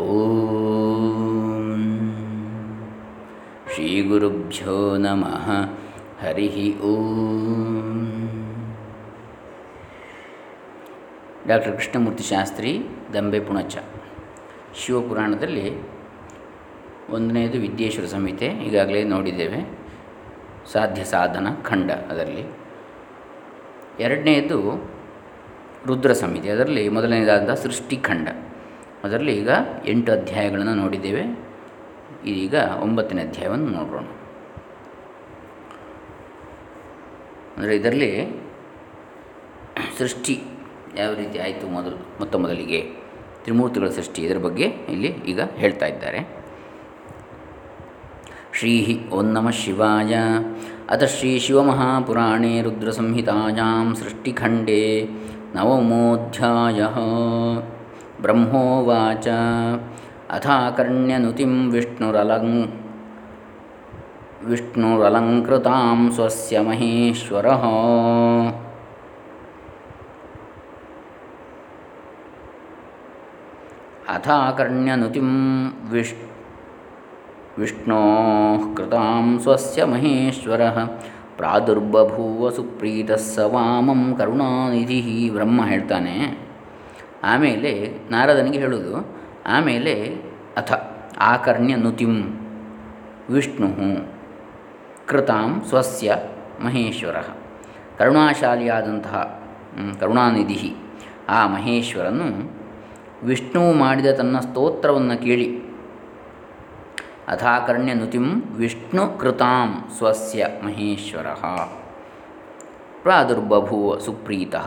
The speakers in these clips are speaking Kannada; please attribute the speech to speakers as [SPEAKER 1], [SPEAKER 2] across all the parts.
[SPEAKER 1] ಓಂ. ಶ್ರೀ ಗುರುಭ್ಯೋ ನಮಃ. ಹರಿ ಓಂ. ಡಾಕ್ಟರ್ ಕೃಷ್ಣಮೂರ್ತಿ ಶಾಸ್ತ್ರಿ ದಂಬೆ ಪುಣಚ. ಶಿವಪುರಾಣದಲ್ಲಿ ಒಂದನೆಯದು ವಿದ್ಯೇಶ್ವರ ಸಂಹಿತೆ ಈಗಾಗಲೇ ನೋಡಿದ್ದೇವೆ. ಸಾಧ್ಯ ಸಾಧನ, ಖಂಡ ಅದರಲ್ಲಿ. ಎರಡನೆಯದು ರುದ್ರ ಸಂಹಿತೆ ಅದರಲ್ಲಿ ಮೊದಲನೇದಾದ ಸೃಷ್ಟಿಖಂಡ. ಅದರಲ್ಲಿ ಈಗ ಎಂಟು ಅಧ್ಯಾಯಗಳನ್ನು ನೋಡಿದ್ದೇವೆ. ಇದೀಗ ಒಂಬತ್ತನೇ ಅಧ್ಯಾಯವನ್ನು ನೋಡೋಣ ಅಂದರೆ ಇದರಲ್ಲಿ ಸೃಷ್ಟಿ ಯಾವ ರೀತಿ ಆಯಿತು ಮೊದಲು, ಮೊತ್ತ ಮೊದಲಿಗೆ, ತ್ರಿಮೂರ್ತಿಗಳ ಸೃಷ್ಟಿ ಇದರ ಬಗ್ಗೆ ಇಲ್ಲಿ ಈಗ ಹೇಳ್ತಾ ಇದ್ದಾರೆ. ಶ್ರೀ ಓಂ ನಮಃ ಶಿವಾಯ. ಅಥ ಶ್ರೀ ಶಿವಮಹಾಪುರಾಣೇ ರುದ್ರಸಂಹಿತಾಯಾಂ ಸೃಷ್ಟಿಖಂಡೇ ನವಮೋಧ್ಯಾಯ. ವಿಷ್ಣುರಲಂ ವಿಷ್ಣುರಲಂಕೃತಾಂ ಸ್ವಸ್ಯ ಮಹೇಶ್ವರಃ ಅಥಾಕರ್ಣ್ಯನುತಿಂ ವಿಶ್ ವಿಷ್ಣೋ ಕೃತಾಂ ಸ್ವಸ್ಯ ಮಹೇಶ್ವರಃ ಪ್ರಾದುರ್ಬಭೂವ ಸುಪ್ರೀತಃ ಸ ವಾಮಂ ಕರುಣಾನಿಧಿ ಬ್ರಹ್ಮ ಹೇಳ್ತಾನೆ। ಆಮೇಲೆ ನಾರದನಿಗೆ ಹೇಳುವುದು, ಆಮೇಲೆ ಅಥ ಆಕರ್ಣ್ಯ ನುತಿಂ ವಿಷ್ಣು ಕೃತಾಂ ಸ್ವಸ್ಯ ಮಹೇಶ್ವರ. ಕರುಣಾಶಾಲಿಯಾದಂತಹ ಕರುಣಾನಿಧಿ ಆ ಮಹೇಶ್ವರನು ವಿಷ್ಣು ಮಾಡಿದ ತನ್ನ ಸ್ತೋತ್ರವನ್ನು ಕೇಳಿ. ಅಥಾಕರ್ಣ್ಯ ನುತಿಂ ವಿಷ್ಣು ಕೃತಾಂ ಸ್ವಸ್ಯ ಮಹೇಶ್ವರ. ಪ್ರಾದುರ್ಬಭೂವ ಸುಪ್ರೀತಃ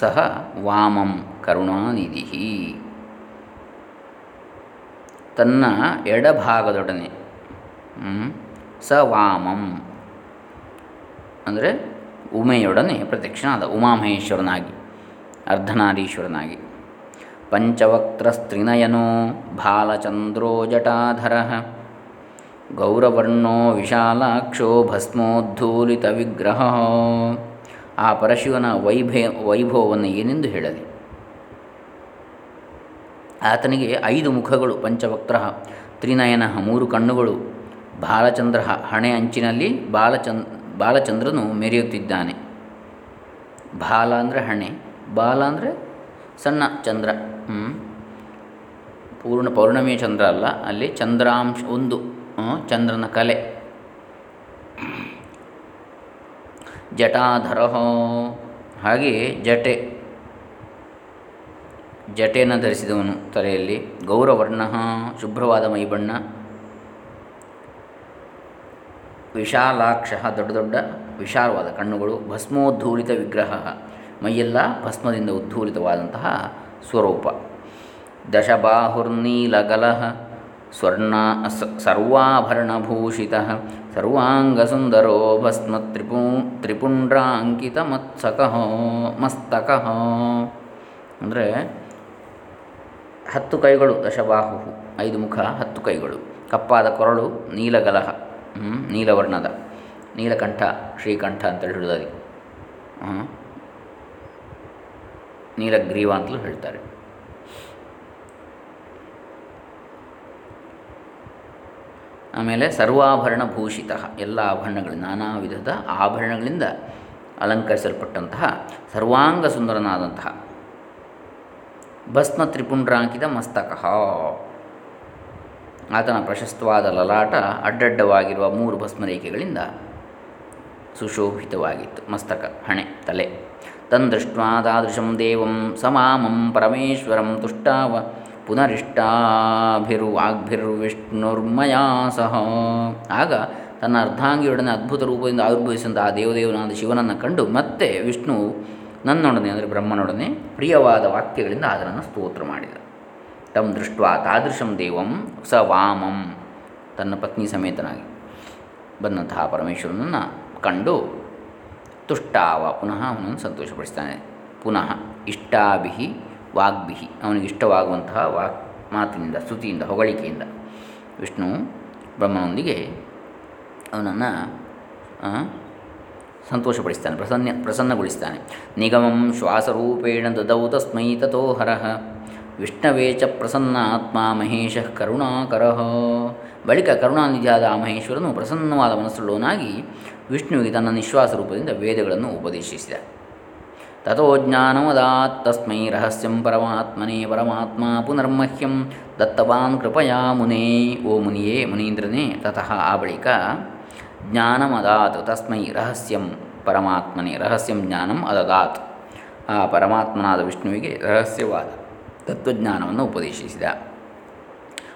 [SPEAKER 1] ಸಹ ವಾಮಂ ಕರುಣಾನಿಧಿ ತನ್ನ ಎಡಭಾಗದೊಡನೆ ಸ ವಾಮಂ, ಅಂದರೆ ಉಮೆಯೊಡನೆ ಪ್ರತ್ಯಕ್ಷನಾದ ಉಮಾಮಹೇಶ್ವರನಾಗಿ, ಅರ್ಧನಾರೀಶ್ವರನಾಗಿ. ಪಂಚವಕ್ತ್ರಸ್ತ್ರಿನಯನೋ ಬಾಲಚಂದ್ರೋ ಜಟಾಧರ, ಗೌರವರ್ಣೋ ವಿಶಾಲಾಕ್ಷೋ ಭಸ್ಮೋದ್ಧೂಲಿತ ವಿಗ್ರಹ ಆ ಪರಶಿವನ ವೈಭಯ ವೈಭವವನ್ನು ಏನೆಂದು ಹೇಳಲಿ. ಆತನಿಗೆ ಐದು ಮುಖಗಳು ಪಂಚವಕ್ತ್ರ ತ್ರಿನಯನ ಮೂರು ಕಣ್ಣುಗಳು, ಬಾಲಚಂದ್ರ ಹಣೆ ಅಂಚಿನಲ್ಲಿ ಬಾಲಚಂದ್ ಬಾಲಚಂದ್ರನು ಮೆರೆಯುತ್ತಿದ್ದಾನೆ. ಬಾಲ ಅಂದರೆ ಹಣೆ, ಬಾಲ ಅಂದರೆ ಸಣ್ಣ ಚಂದ್ರ ಪೂರ್ಣ ಪೌರ್ಣಮಿಯ ಚಂದ್ರ ಅಲ್ಲ, ಅಲ್ಲಿ ಚಂದ್ರಾಂಶ ಒಂದು ಚಂದ್ರನ ಕಲೆ. ಜಟಾಧರ. ಹಾಗೆ ಜಟೆ ಜಟೆಯನ್ನು ಧರಿಸಿದವನು ತಲೆಯಲ್ಲಿ. ಗೌರವರ್ಣ ಶುಭ್ರವಾದ ಮೈಬಣ್ಣ ವಿಶಾಲಾಕ್ಷ, ದೊಡ್ಡ ದೊಡ್ಡ ವಿಶಾಲವಾದ ಕಣ್ಣುಗಳು. ಭಸ್ಮೋದ್ಧೂಲಿತ ವಿಗ್ರಹ. ಮೈಯೆಲ್ಲ ಭಸ್ಮದಿಂದ ಉದ್ಧೂಲಿತವಾದಂತಹ ಸ್ವರೂಪ. ದಶಬಾಹುರ್ನೀಲಗಲ ಸ್ವರ್ಣ ಸರ್ವಾಭರಣಭೂಷಿತ. ಸರ್ವಾಂಗಸುಂದರೋ ಭಸ್ಮ ತ್ರಿಪು ತ್ರಿಪುಂಡ್ರಾಂಕಿತ ಮತ್ಸಕಹೋ ಮಸ್ತಕಹೋ ಅಂದರೆ ಹತ್ತು ಕೈಗಳು ದಶಬಾಹು ಐದು ಮುಖ, ಹತ್ತು ಕೈಗಳು. ಕಪ್ಪಾದ ಕೊರಳು, ನೀಲಗಲಹ ನೀಲವರ್ಣದ, ನೀಲಕಂಠ, ಶ್ರೀಕಂಠ ಅಂತೇಳಿ ಹೇಳೋದು ಅದಕ್ಕೆ ನೀಲಗ್ರೀವ ಅಂತಲೂ ಹೇಳ್ತಾರೆ. ಆಮೇಲೆ ಸರ್ವಾಭರಣ ಭೂಷಿತ ಎಲ್ಲ ಆಭರಣಗಳು, ನಾನಾ ವಿಧದ ಆಭರಣಗಳಿಂದ ಅಲಂಕರಿಸಲ್ಪಟ್ಟಂತಹ ಸರ್ವಾಂಗ ಸುಂದರನಾದಂತಹ ಭಸ್ಮ ತ್ರಿಪುಂಡ್ರಾಂಕಿತ ಮಸ್ತಕ. ಆತನ ಪ್ರಶಸ್ತವಾದ ಲಲಾಟ ಅಡ್ಡಡ್ಡವಾಗಿರುವ ಮೂರು ಭಸ್ಮರೇಖೆಗಳಿಂದ ಸುಶೋಭಿತವಾಗಿತ್ತು. ಮಸ್ತಕ, ಹಣೆ, ತಲೆ. ತಂದೃಷ್ಟ್ವಾ ತಾದೃಶಂ ದೇವಂ ಸಮಾಮಂ ಪರಮೇಶ್ವರಂ ತುಷ್ಟಾವ ಪುನರಿಷ್ಟಾಭಿರ್ವಾಗ್ಭಿರ್ವಿಷ್ಣುರ್ಮಯಾ ಸಹ. ಆಗ ತನ್ನ ಅರ್ಧಾಂಗಿಯೊಡನೆ ಅದ್ಭುತ ರೂಪದಿಂದ ಆವಿರ್ಭವಿಸಿದಂಥ ಆ ದೇವದೇವನಾದ ಶಿವನನ್ನು ಕಂಡು ಮತ್ತೆ ವಿಷ್ಣು ನನ್ನೊಡನೆ, ಅಂದರೆ ಬ್ರಹ್ಮನೊಡನೆ ಪ್ರಿಯವಾದ ವಾಕ್ಯಗಳಿಂದ ಅದರನ್ನು ಸ್ತೋತ್ರ ಮಾಡಿದ. ತಮ್ಮ ದೃಷ್ಟ ತಾದೃಶಂ ದೇವಂ ಸ ವಾಮಂ ತನ್ನ ಪತ್ನಿ ಸಮೇತನಾಗಿ ಬಂದಂತಹ ಪರಮೇಶ್ವರನನ್ನು ಕಂಡು ತುಷ್ಟಾವ ಪುನಃ ಅವನನ್ನು ಸಂತೋಷಪಡಿಸ್ತಾನೆ. ಪುನಃ ಇಷ್ಟಾಭಿ ವಾಗ್ಭಿ ಅವನಿಗೆ ಇಷ್ಟವಾಗುವಂತಹ ವಾಕ್ ಮಾತಿನಿಂದ, ಸ್ತುತಿಯಿಂದ, ಹೊಗಳಿಕೆಯಿಂದ ವಿಷ್ಣು ಬ್ರಹ್ಮನೊಂದಿಗೆ ಅವನನ್ನು ಸಂತೋಷಪಡಿಸ್ತಾನೆ, ಪ್ರಸನ್ನ, ಪ್ರಸನ್ನಗೊಳಿಸ್ತಾನೆ. ನಿಗಮಂ ಶ್ವಾಸರೂಪೇಣ ದದೌ ತಸ್ಮೈ ತಥೋ ಹರಃ. ವಿಷ್ಣವೇ ಚ ಪ್ರಸನ್ನ ಆತ್ಮ ಮಹೇಶ ಕರುಣಾಕರ. ಬಳಿಕ ಕರುಣಾನಿಧಿಯಾದ ಆ ಮಹೇಶ್ವರನು ಪ್ರಸನ್ನವಾದ ಮನಸ್ಸುಳ್ಳವನಾಗಿ ವಿಷ್ಣುವಿಗೆ ತನ್ನ ನಿಶ್ವಾಸ ರೂಪದಿಂದ ವೇದಗಳನ್ನು ಉಪದೇಶಿಸಿದ. ತಥೋ ಜ್ಞಾನಮದಾತ್ ತಸ್ಮೈ ರಹಸ್ಯಂ ಪರಮಾತ್ಮನೇ ಪರಮಾತ್ಮ ಪುನರ್ಮಹ್ಯಂ ದತ್ತವಾನ್ ಕೃಪಯಾ ಮುನೇ ಓ ಮುನಿಯೇ ಮುನೀಂದ್ರನೇ ತತಃ ಆ ಬಳಿಕ ಜ್ಞಾನಮದಾತ್ ತಸ್ಮೈ ರಹಸ್ಯಂ ಪರಮಾತ್ಮನೇ ರಹಸ್ಯಂ ಜ್ಞಾನಂ ಅದದಾತ್ ಆ ಪರಮಾತ್ಮನಾದ ವಿಷ್ಣುವಿಗೆ ರಹಸ್ಯವಾದ ತತ್ವಜ್ಞಾನವನ್ನು ಉಪದೇಶಿಸಿದ।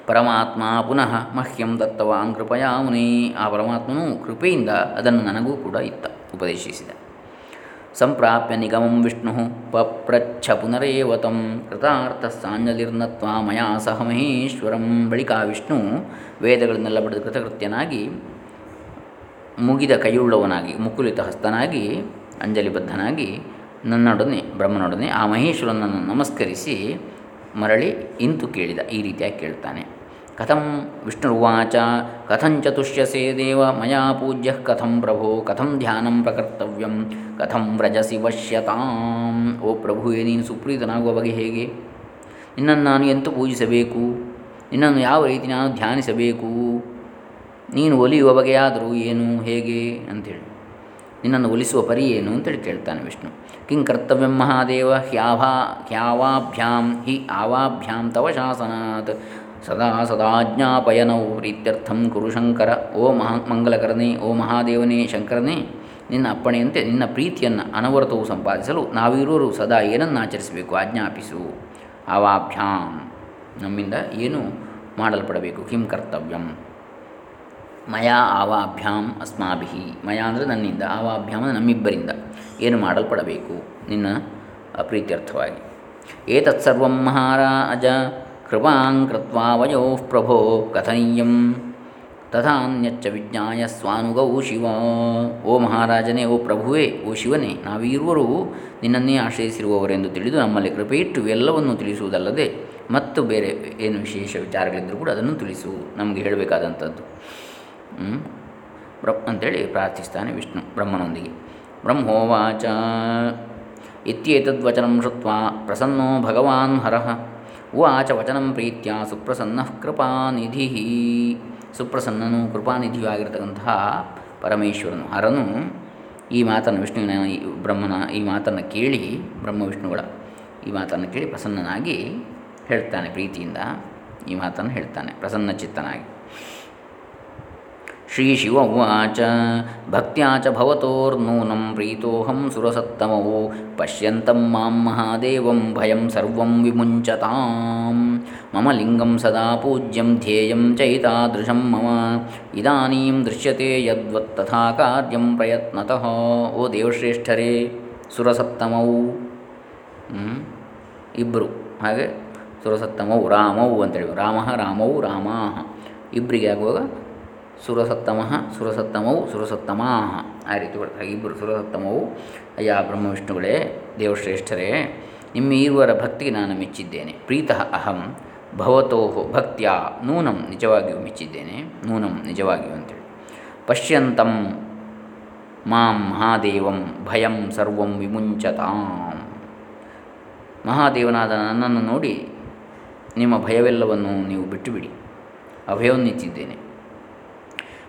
[SPEAKER 1] ಪರಮಾತ್ಮ ಪುನಃ ಮಹ್ಯಂ ದತ್ತವಾನ್ ಕೃಪಯಾ ಮುನೇ, ಆ ಪರಮಾತ್ಮನು ಕೃಪೆಯಿಂದ ಅದನ್ನು ನನಗೂ ಕೂಡ ಇತ್ತ, ಉಪದೇಶಿಸಿದ। ಸಂಪ್ರಾಪ್ಯ ನಿಗಮಂ ವಿಷ್ಣು ಪಪ್ರಚ್ಛ ಪುನರೇವತಂ ಕೃತಾರ್ಥ ಸಾಂಜಲಿರ್ನತ್ವ ಮಯಾ ಸಹ ಮಹೇಶ್ವರಂ. ಬಳಿಕ ವಿಷ್ಣು ವೇದಗಳನ್ನೆಲ್ಲ ಬಡಿದು ಕೃತಕೃತ್ಯನಾಗಿ ಮುಗಿದ ಕೈಯುಳ್ಳವನಾಗಿ, ಮುಕುಲಿತ ಹಸ್ತನಾಗಿ, ಅಂಜಲಿಬದ್ಧನಾಗಿ ನನ್ನೊಡನೆ, ಬ್ರಹ್ಮನೊಡನೆ ಆ ಮಹೇಶ್ವರನನ್ನು ನಮಸ್ಕರಿಸಿ ಮರಳಿ ಇಂತು ಕೇಳಿದ, ಈ ರೀತಿಯಾಗಿ ಕೇಳ್ತಾನೆ. ಕಥಂ ವಿಷ್ಣುರ್ವಾಚ ಕಥಂ ತುಷ್ಯಸೇ ದೇವ ಮಯಾ ಪೂಜ್ಯ ಕಥಂ ಪ್ರಭೋ ಕಥಂ ಧ್ಯಾನಂ ಪ್ರಕರ್ತವ್ಯಂ ಕಥಂ ವ್ರಜಸಿ ವಶ್ಯತಾಂ ಓ ಪ್ರಭುವೇ ನೀನು ಸುಪ್ರೀತನಾಗುವ ಬಗೆ ಹೇಗೆ? ನಿನ್ನನ್ನು ನಾನು ಎಂತೂ ಪೂಜಿಸಬೇಕು? ನಿನ್ನನ್ನು ಯಾವ ರೀತಿ ನಾನು ಧ್ಯಾನಿಸಬೇಕು? ನೀನು ಒಲಿಯುವ ಬಗೆಯಾದರೂ ಏನು? ಹೇಗೆ? ಅಂಥೇಳಿ. ನಿನ್ನನ್ನು ಒಲಿಸುವ ಪರಿ ಏನು? ಅಂತೇಳಿ ಕೇಳ್ತಾನೆ ವಿಷ್ಣು. ಕಿಂ ಕರ್ತವ್ಯಂ ಮಹಾದೇವ ಹ್ಯಾಭಾ ಹ್ಯಾವಾಭ್ಯಾಂ ಹಿ ಆವಾಭ್ಯಾಂ ತವ ಶಾಸನಾತ್. ಸದಾ ಸದಾಜ್ಞಾಪಯನೌ ಪ್ರೀತ್ಯರ್ಥಂ ಗುರುಶಂಕರ ಓ ಮಹಾ ಮಂಗಲಕರನೇ ಓ ಮಹಾದೇವನೇ ಶಂಕರನೇ, ನಿನ್ನ ಅಪ್ಪಣೆಯಂತೆ ನಿನ್ನ ಪ್ರೀತಿಯನ್ನು ಅನವರತವು ಸಂಪಾದಿಸಲು ನಾವಿರೋರು ಸದಾ ಏನನ್ನು ಆಚರಿಸಬೇಕು, ಆಜ್ಞಾಪಿಸು. ಆವಾಭ್ಯಾಂ. ನಮ್ಮಿಂದ ಏನು ಮಾಡಲ್ಪಡಬೇಕು? ಕಿಂ ಕರ್ತವ್ಯಂ. ಮಯಾ ಆವಾಭ್ಯಾಂ ಅಸ್ಮಾಭಿ ಮಯಾ ಅಂದರೆ ನನ್ನಿಂದ, ಆವಾಭ್ಯಾಮ ನಮ್ಮಿಬ್ಬರಿಂದ. ಏನು ಮಾಡಲ್ಪಡಬೇಕು? ನಿನ್ನ ಪ್ರೀತ್ಯರ್ಥವಾಗಿ ಏತತ್ಸರ್ವ ಮಹಾರಾಜ. ಕೃಪಾಂ ಕೃತ್ವಾ ವಯೋ ಪ್ರಭೋ ಕಥನೀಯಂ. ತಥಾನ್ಯಚ್ಚ ವಿಜ್ಞಾಯ ಸ್ವಾನುಗೌ ಶಿವ. ಓ ಮಹಾರಾಜನೇ, ಓ ಪ್ರಭುವೇ, ಓ ಶಿವನೇ, ನಾವಿರುವರು ನಿನ್ನನ್ನೇ ಆಶ್ರಯಿಸಿರುವವರೆಂದು ತಿಳಿದು ನಮ್ಮಲ್ಲಿ ಕೃಪೆ ಇಟ್ಟು ಎಲ್ಲವನ್ನೂ ತಿಳಿಸುವುದಲ್ಲದೆ ಮತ್ತು ಬೇರೆ ಏನು ವಿಶೇಷ ವಿಚಾರಗಳಿದ್ದರೂ ಕೂಡ ಅದನ್ನು ತಿಳಿಸು. ನಮಗೆ ಹೇಳಬೇಕಾದಂಥದ್ದು. ಬ್ರ ಅಂತೇಳಿ ಪ್ರಾರ್ಥಿಸ್ತಾನೆ ವಿಷ್ಣು ಬ್ರಹ್ಮನೊಂದಿಗೆ. ಬ್ರಹ್ಮೋವಾಚ. ಇತ್ಯೇತದ್ವಚನಂ ಶುತ್ವ ಪ್ರಸನ್ನೋ ಭಗವಾನ್ ಹರಃ. ಉವಾಚ ವಚನ ಪ್ರೀತ್ಯ ಸುಪ್ರಸನ್ನ ಕೃಪಾನಿಧಿ ಸುಪ್ರಸನ್ನನು ಕೃಪಾನಿಧಿಯು ಆಗಿರತಕ್ಕಂತಹ ಪರಮೇಶ್ವರನು, ಹರನು ಈ ಮಾತನ್ನು ವಿಷ್ಣುವಿನ ಬ್ರಹ್ಮನ ಈ ಮಾತನ್ನು ಕೇಳಿ ಬ್ರಹ್ಮ ವಿಷ್ಣುಗಳ ಈ ಮಾತನ್ನು ಕೇಳಿ ಪ್ರಸನ್ನನಾಗಿ ಹೇಳ್ತಾನೆ ಪ್ರೀತಿಯಿಂದ ಈ ಮಾತನ್ನು ಹೇಳ್ತಾನೆ, ಪ್ರಸನ್ನ ಚಿತ್ತನಾಗಿ. ಶ್ರೀ ಶಿವ ಉವಾಚ ಭಕ್ತ್ಯಾ ಚ ಭವತೋರ್ನೂನಂ ಪ್ರೀತೋಹಂ ಸುರಸತ್ತಮವು ಪಶ್ಯಂತಂ ಮಾಂ ಮಹಾದೇವಂ ಭಯಂ ಸರ್ವಂ ವಿಮುಂಚತಾಂ ಮಮ ಲಿಂಗಂ ಸದಾ ಪೂಜ್ಯಂ ಧ್ಯೇಯಂ ಚೈತಾದೃಶಂ ಮಮ ಇದಾನೀಂ ದೃಶ್ಯತೆ ಯದ್ವತ್ತಥಾ ಕಾರ್ಯಂ ಪ್ರಯತ್ನತಃ ಓ ದೇವಶ್ರೇಷ್ಠರೇ ಸುರಸತ್ತಮವು ಇಬ್ಬರು ಹಾಗೆ ಸುರಸತ್ತಮವು ರಾಮವು ಅಂತೇಳಿ ರಾಮ ರಾಮವು ರಾಮ ಇಬ್ಬರಿಗೆ ಆಗುವಾಗ ಸುರಸತ್ತಮಃ ಸುರಸತ್ತಮವು ಸುರಸತ್ತಮಾಹ. ಆ ರೀತಿ ಕೊಡ್ತಾರೆ. ಇಬ್ಬರು ಸುರಸತ್ತಮವು ಅಯ್ಯ ಬ್ರಹ್ಮ ವಿಷ್ಣುಗಳೇ ದೇವಶ್ರೇಷ್ಠರೇ, ನಿಮ್ಮ ಇರುವರ ಭಕ್ತಿಗೆ ನಾನು ಮೆಚ್ಚಿದ್ದೇನೆ. ಪ್ರೀತಃ ಅಹಂ ಭವತೋ ಭಕ್ತಿಯ ನೂನಂ ನಿಜವಾಗಿಯೂ ಮೆಚ್ಚಿದ್ದೇನೆ. ನೂನಂ ನಿಜವಾಗಿಯೂ ಅಂತೇಳಿ. ಪಶ್ಯಂತಂ ಮಾಂ ಮಹಾದೇವಂ ಭಯಂ ಸರ್ವಂ ವಿಮುಂಚತಾಂ. ಮಹಾದೇವನಾದ ನನ್ನನ್ನು ನೋಡಿ ನಿಮ್ಮ ಭಯವೆಲ್ಲವನ್ನು ನೀವು ಬಿಟ್ಟುಬಿಡಿ. ಅಭಯವನ್ನಿತ್ತಿದ್ದೇನೆ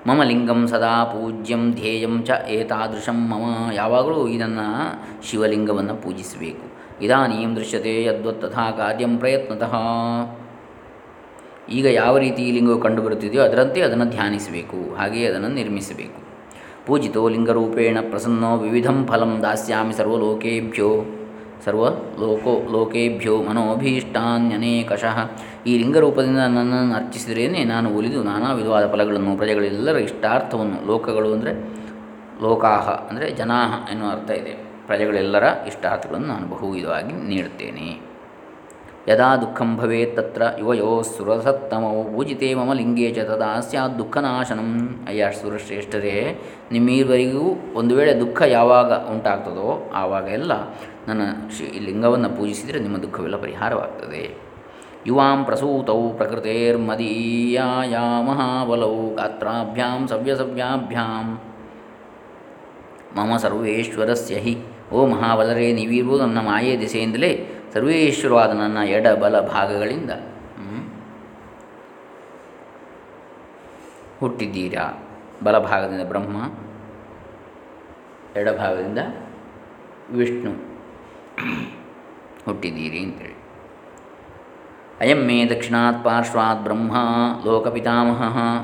[SPEAKER 1] ಮಮ ಲಿಂಗಂ ಸದಾ ಪೂಜ್ಯಂ ಧ್ಯೇಯಂ ಚ ಏತಾದೃಶಂ ಮಮ. ಯಾವಾಗಲೂ ಇದನ್ನು ಶಿವಲಿಂಗವನ್ನು ಪೂಜಿಸಬೇಕು. ಇದಾನೀಂ ದೃಶ್ಯತೆ ಯದ್ವತ್ ತಥಾ ಕಾರ್ಯಂ ಪ್ರಯತ್ನತಃ. ಈಗ ಯಾವ ರೀತಿ ಲಿಂಗವು ಕಂಡುಬರುತ್ತಿದೆಯೋ ಅದರಂತೆ ಅದನ್ನು ಧ್ಯಾನಿಸಬೇಕು. ಹಾಗೆಯೇ ಅದನ್ನು ನಿರ್ಮಿಸಬೇಕು. ಪೂಜಿತೋ ಲಿಂಗರೂಪೇಣ ಪ್ರಸನ್ನೋ ವಿವಿಧಂ ಫಲಂ ದಾಸ್ಯಾಮಿ ಸರ್ವಲೋಕೇಭ್ಯೋ. ಸರ್ವ ಲೋಕೋ ಲೋಕೇಭ್ಯೋ ಮನೋಭೀಷ್ಟಾನ್ಯನೇಕಶಃ. ಈ ಲಿಂಗರೂಪದಿಂದ ನನ್ನನ್ನು ಅರ್ಚಿಸಿದ್ರೇನೆ ನಾನು ಒಲಿದು ನಾನಾ ವಿಧವಾದ ಫಲಗಳನ್ನು, ಪ್ರಜೆಗಳೆಲ್ಲರ ಇಷ್ಟಾರ್ಥವನ್ನು, ಲೋಕಗಳು ಅಂದರೆ ಲೋಕಾಹ, ಅಂದರೆ ಜನಾಹ ಎನ್ನುವ ಅರ್ಥ ಇದೆ. ಪ್ರಜೆಗಳೆಲ್ಲರ ಇಷ್ಟಾರ್ಥಗಳನ್ನು ನಾನು ಬಹುವಿಧವಾಗಿ ನೀಡುತ್ತೇನೆ. ಯದಾ ದುಃಖಂ ಭವೇತ್ ತತ್ರ ಯುವಯೋ ಸುರಸತ್ತಮೋ ಪೂಜಿತೆ ಮಮ ಲಿಂಗೇ ಚ ತದಾ ಸ್ಯಾತ್ ದುಃಖನಾಶನಂ ಅಯ್ಯ ಸುರಶ್ರೇಷ್ಠರೇ ನಿಮ್ಮೀರ್ವರಿಗೂ ಒಂದು ವೇಳೆ ದುಃಖ ಯಾವಾಗ ಉಂಟಾಗ್ತದೋ ಆವಾಗ ಎಲ್ಲ ನನ್ನ ಶ್ರೀ ಲಿಂಗವನ್ನು ಪೂಜಿಸಿದರೆ ನಿಮ್ಮ ದುಃಖವೆಲ್ಲ ಪರಿಹಾರವಾಗ್ತದೆ. ಯುವಾಂ ಪ್ರಸೂತೌ ಪ್ರಕೃತೇರ್ಮದೀಯಾಯ ಮಹಾಬಲೌ ಗಾತ್ರಾಭ್ಯಾಂ ಸವ್ಯಸವ್ಯಾಭ್ಯಾಂ। ಮಮ ಸರ್ವೇಶ್ವರಸ್ಯ ಹಿ, ಓ ಮಹಾಬಲರೇ, ನೀವಿರುವುದು ನನ್ನ ಮಾಯೆ ದಿಸೆಯಿಂದಲೇ ಸರ್ವೇಶ್ವರವಾದ ನನ್ನ ಎಡ ಬಲ ಭಾಗಗಳಿಂದ ಹುಟ್ಟಿದ್ದೀರಾ? ಬಲಭಾಗದಿಂದ ಬ್ರಹ್ಮ ಎಡಭಾಗದಿಂದ ವಿಷ್ಣು, ಹುಟ್ಟಿದ್ದೀರಿ ಅಂತೇಳಿ. ಅಯಂ ಮೇ ದಕ್ಷಿಣಾತ್ ಪಾರ್ಶ್ವಾತ್ ಬ್ರಹ್ಮ ಲೋಕಪಿತಾಮಹ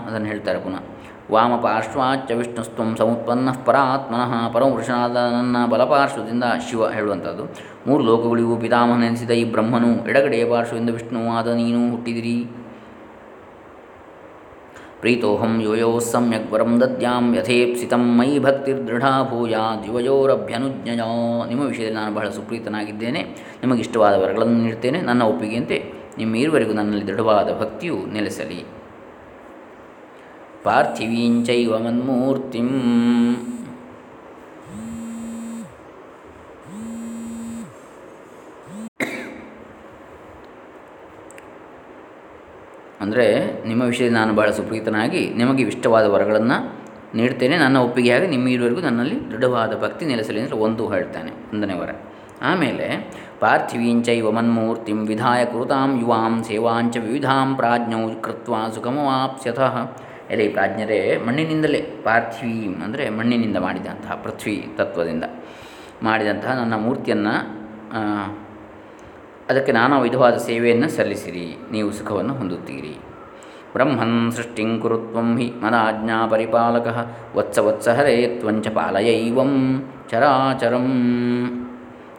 [SPEAKER 1] ಅದನ್ನು ಹೇಳ್ತಾರೆ ಪುನಃ. ವಾಮ ಪಾರ್ಶ್ವಾಚ್ಚ ವಿಷ್ಣುಸ್ತ್ವಂ ಸಮುತ್ಪನ್ನ ಪರಾತ್ಮನಃ ಪರಮಪುರುಷನಾದ ನನ್ನ ಬಲಪಾರ್ಶ್ವದಿಂದ ಶಿವ ಹೇಳುವಂಥದ್ದು. ಮೂರು ಲೋಕಗಳಿಗೂ ಪಿತಾಮಹನೆನಿಸಿದ ಈ ಬ್ರಹ್ಮನು ಎಡಗಡೆಯ ಪಾರ್ಶ್ವದಿಂದ ವಿಷ್ಣುವಾದ ನೀನು ಹುಟ್ಟಿದಿರಿ. ಪ್ರೀತೋಹಂ ಯೋಯೋ ಸಮ್ಯಕ್ ವರಂ ದದ್ಯಾಂ ಯಥೇಪ್ಸಿತಂ ಮೈ ಭಕ್ತಿರ್ದೃಢಾ ಭೂಯಾ ದಿವಯೋರಭ್ಯನುಜ್ಞಯ ನಿಮ್ಮ ವಿಷಯದಲ್ಲಿ ನಾನು ಬಹಳ ಸುಪ್ರೀತನಾಗಿದ್ದೇನೆ. ನಿಮಗಿಷ್ಟವಾದ ವರಗಳನ್ನು ನೀಡ್ತೇನೆ ನನ್ನ ಒಪ್ಪಿಗೆಯಂತೆ ನಿಮ್ಮ ಇರುವರೆಗೂ ನನ್ನಲ್ಲಿ ದೃಢವಾದ ಭಕ್ತಿಯು ನೆಲೆಸಲಿ. ಪಾರ್ಥಿವೀಂಚೈವ ಮನ್ಮೂರ್ತಿಂ ಅಂದರೆ ನಿಮ್ಮ ವಿಷಯದಲ್ಲಿ ನಾನು ಬಹಳ ಸುಪ್ರೀತನಾಗಿ ನಿಮಗೆ ಇಷ್ಟವಾದ ವರಗಳನ್ನು ನೀಡ್ತೇನೆ. ನನ್ನ ಒಪ್ಪಿಗೆಯಾಗಿ ನಿಮ್ಮ ಇರುವರೆಗೂ ನನ್ನಲ್ಲಿ ದೃಢವಾದ ಭಕ್ತಿ ನೆಲೆಸಲಿ ಅಂದರೆ ಒಂದು ಹೇಳ್ತಾನೆ. ಒಂದನೇ ವರ. ಆಮೇಲೆ ಪಾರ್ಥಿವೀಂಚೈವ ಮನ್ಮೂರ್ತಿಂ ವಿಧಾಯ ಕೃತಾಂ ಯುವಾಂ ಸೇವಾಂಚ ವಿವಿಧಾಂ ಪ್ರಾಜ್ಞೌ ಕೃತ್ವ ಸುಖಮವಾಪ್ಸ್ಯತಃ. ಎಲೆ ಪ್ರಾಜ್ಞರೇ ಮಣ್ಣಿನಿಂದಲೇ ಪಾರ್ಥಿವಿ ಅಂದರೆ ಮಣ್ಣಿನಿಂದ ಮಾಡಿದಂತಹ ಪೃಥ್ವಿ ತತ್ವದಿಂದ ಮಾಡಿದಂತಹ ನನ್ನ ಮೂರ್ತಿಯನ್ನು ಅದಕ್ಕೆ ನಾನಾ ವಿಧವಾದ ಸೇವೆಯನ್ನು ಸಲ್ಲಿಸಿರಿ, ನೀವು ಸುಖವನ್ನು ಹೊಂದುತ್ತೀರಿ. ಬ್ರಹ್ಮನ್ ಸೃಷ್ಟಿಂ ಕುರುತ್ವಂ ಹಿ ಮದಾಜ್ಞಾ ಪರಿಪಾಲಕ, ವತ್ಸ ವತ್ಸ ಹರೇ ತ್ವಂಚ ಪಾಲಯೈವಂ ಚರಾಚರಂ.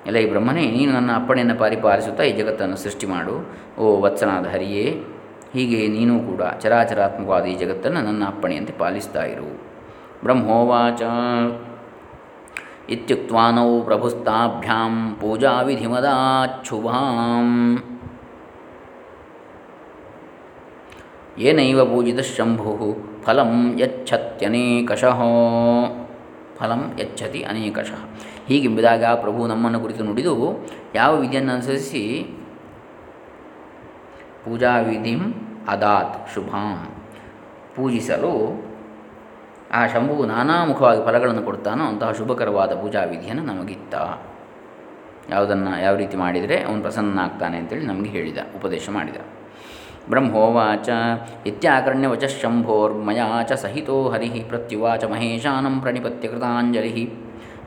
[SPEAKER 1] ಎಲ್ಲ ಈ ಬ್ರಹ್ಮನೇ, ನೀನು ನನ್ನ ಅಪ್ಪಣೆಯನ್ನು ಪರಿಪಾಲಿಸುತ್ತಾ ಈ ಜಗತ್ತನ್ನು ಸೃಷ್ಟಿ ಮಾಡು. ಓ ವತ್ಸನಾದ ಹರಿಯೇ ಹೀಗೆ ನೀನೂ ಕೂಡ ಚರಾಚರಾತ್ಮಕವಾದ ಈ ಜಗತ್ತನ್ನು ನನ್ನ ಅಪ್ಪಣೆಯಂತೆ ಪಾಲಿಸ್ತಾ ಇರು. ಬ್ರಹ್ಮೋವಾಚ. ಇತ್ಯುಕ್ತ್ವಾನೌ ಪ್ರಭುಸ್ತಾಭ್ಯಾಂ ಪೂಜಾ ವಿಧಿಮದಾಚ್ಛುಭಾಂ ಏನೈವ ಪೂಜಿತ ಶಂಭು? ಫಲಂ ಯಚ್ಛತ್ಯನೇಕಶಃ. ಫಲಂ ಯಚ್ಛತಿ ಅನೇಕಶಃ. ಹೀಗೆಂಬುದಾಗಿ ಆ ಪ್ರಭು ನಮ್ಮನ್ನು ಕುರಿತು ನುಡಿದು, ಯಾವ ವಿಧಿಯನ್ನು ಅನುಸರಿಸಿ ಪೂಜಾ ವಿಧಿಂ ಅದಾತ್ ಶುಭಾಂ. ಪೂಜಿಸಲು ಆ ಶಂಭುವು ನಾನಾ ಮುಖವಾಗಿ ಫಲಗಳನ್ನು ಕೊಡ್ತಾನೋ ಅಂತಹ ಶುಭಕರವಾದ ಪೂಜಾವಿಧಿಯನ್ನು ನಮಗಿತ್ತ. ಯಾವುದನ್ನು ಯಾವ ರೀತಿ ಮಾಡಿದರೆ ಅವನು ಪ್ರಸನ್ನನಾಗ್ತಾನೆ ಅಂತೇಳಿ ನಮಗೆ ಹೇಳಿದ, ಉಪದೇಶ ಮಾಡಿದ. ಬ್ರಹ್ಮೋವಾಚ ಇತ್ಯಾಕರ್ಣ್ಯವಚ ಶಂಭೋರ್ಮಯಾ ಚ ಸಹಿತೋ ಹರಿ ಪ್ರತ್ಯುವಾಚ ಮಹೇಶಾನಂ ಪ್ರಣಿಪತ್ಯ ಕೃತಾಂಜಲಿ.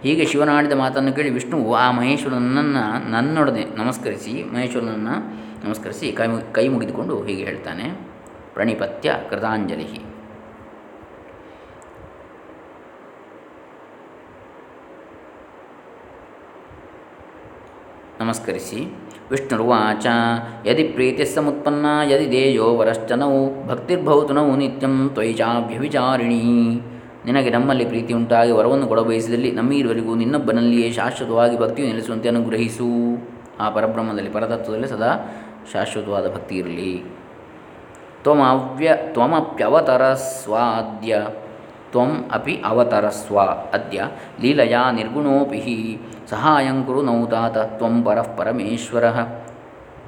[SPEAKER 1] ಹೀಗೆ ಶಿವನಾಡಿದ ಮಾತನ್ನು ಕೇಳಿ ವಿಷ್ಣುವು ಆ ಮಹೇಶ್ವರನನ್ನು ನನ್ನೊಡನೆ ನಮಸ್ಕರಿಸಿ, ಮಹೇಶ್ವರನನ್ನು ನಮಸ್ಕರಿಸಿ ಕೈ ಕೈ ಮುಗಿದುಕೊಂಡು ಹೀಗೆ ಹೇಳ್ತಾನೆ, ಪ್ರಣಿಪತ್ಯ ಕೃತಾಂಜಲಿ ನಮಸ್ಕರಿಸಿ. ವಿಷ್ಣುರ್ವಾಚ, ಯದಿ ಪ್ರೀತಿ ಸಮತ್ಪನ್ನ, ಯದಿ ದೇಯೋ ವರಶ್ಚನೌ ಭಕ್ತಿರ್ಭೌತು ನೌ ನಿತ್ಯಂ ತ್ವಯಿಚಾಭ್ಯವಿಚಾರಿಣಿ. ನಿನಗೆ ನಮ್ಮಲ್ಲಿ ಪ್ರೀತಿ ಉಂಟಾಗಿ ವರವನ್ನು ಕೊಡಬಯಸಿದಲ್ಲಿ ನಮ್ಮೀರುವರೆಗೂ ನಿನ್ನೊಬ್ಬನಲ್ಲಿಯೇ ಶಾಶ್ವತವಾಗಿ ಭಕ್ತಿಯು ನೆಲೆಸುವಂತೆ ಅನುಗ್ರಹಿಸು. ಆ ಪರಬ್ರಹ್ಮದಲ್ಲಿ, ಪರತತ್ವದಲ್ಲಿ ಸದಾ ಶಾಶ್ವತವಾದ ಭಕ್ತಿ ಇರಲಿ. ತ್ವಮವ್ಯ, ತ್ವಮಪ್ಯವತರಸ್ವಾದ್ಯ, ತ್ವಂ ಅಪಿ ಅವತರಸ್ವ ಅದ್ಯ ಲೀಲಯಾ ನಿರ್ಗುಣೋಪಿ ಸಹಾಯಂಕುರು ಸಹಾಯಂ ಕುರು ನೌತಾತ ತ್ವಂ ಪರಃ ಪರಮೇಶ್ವರ.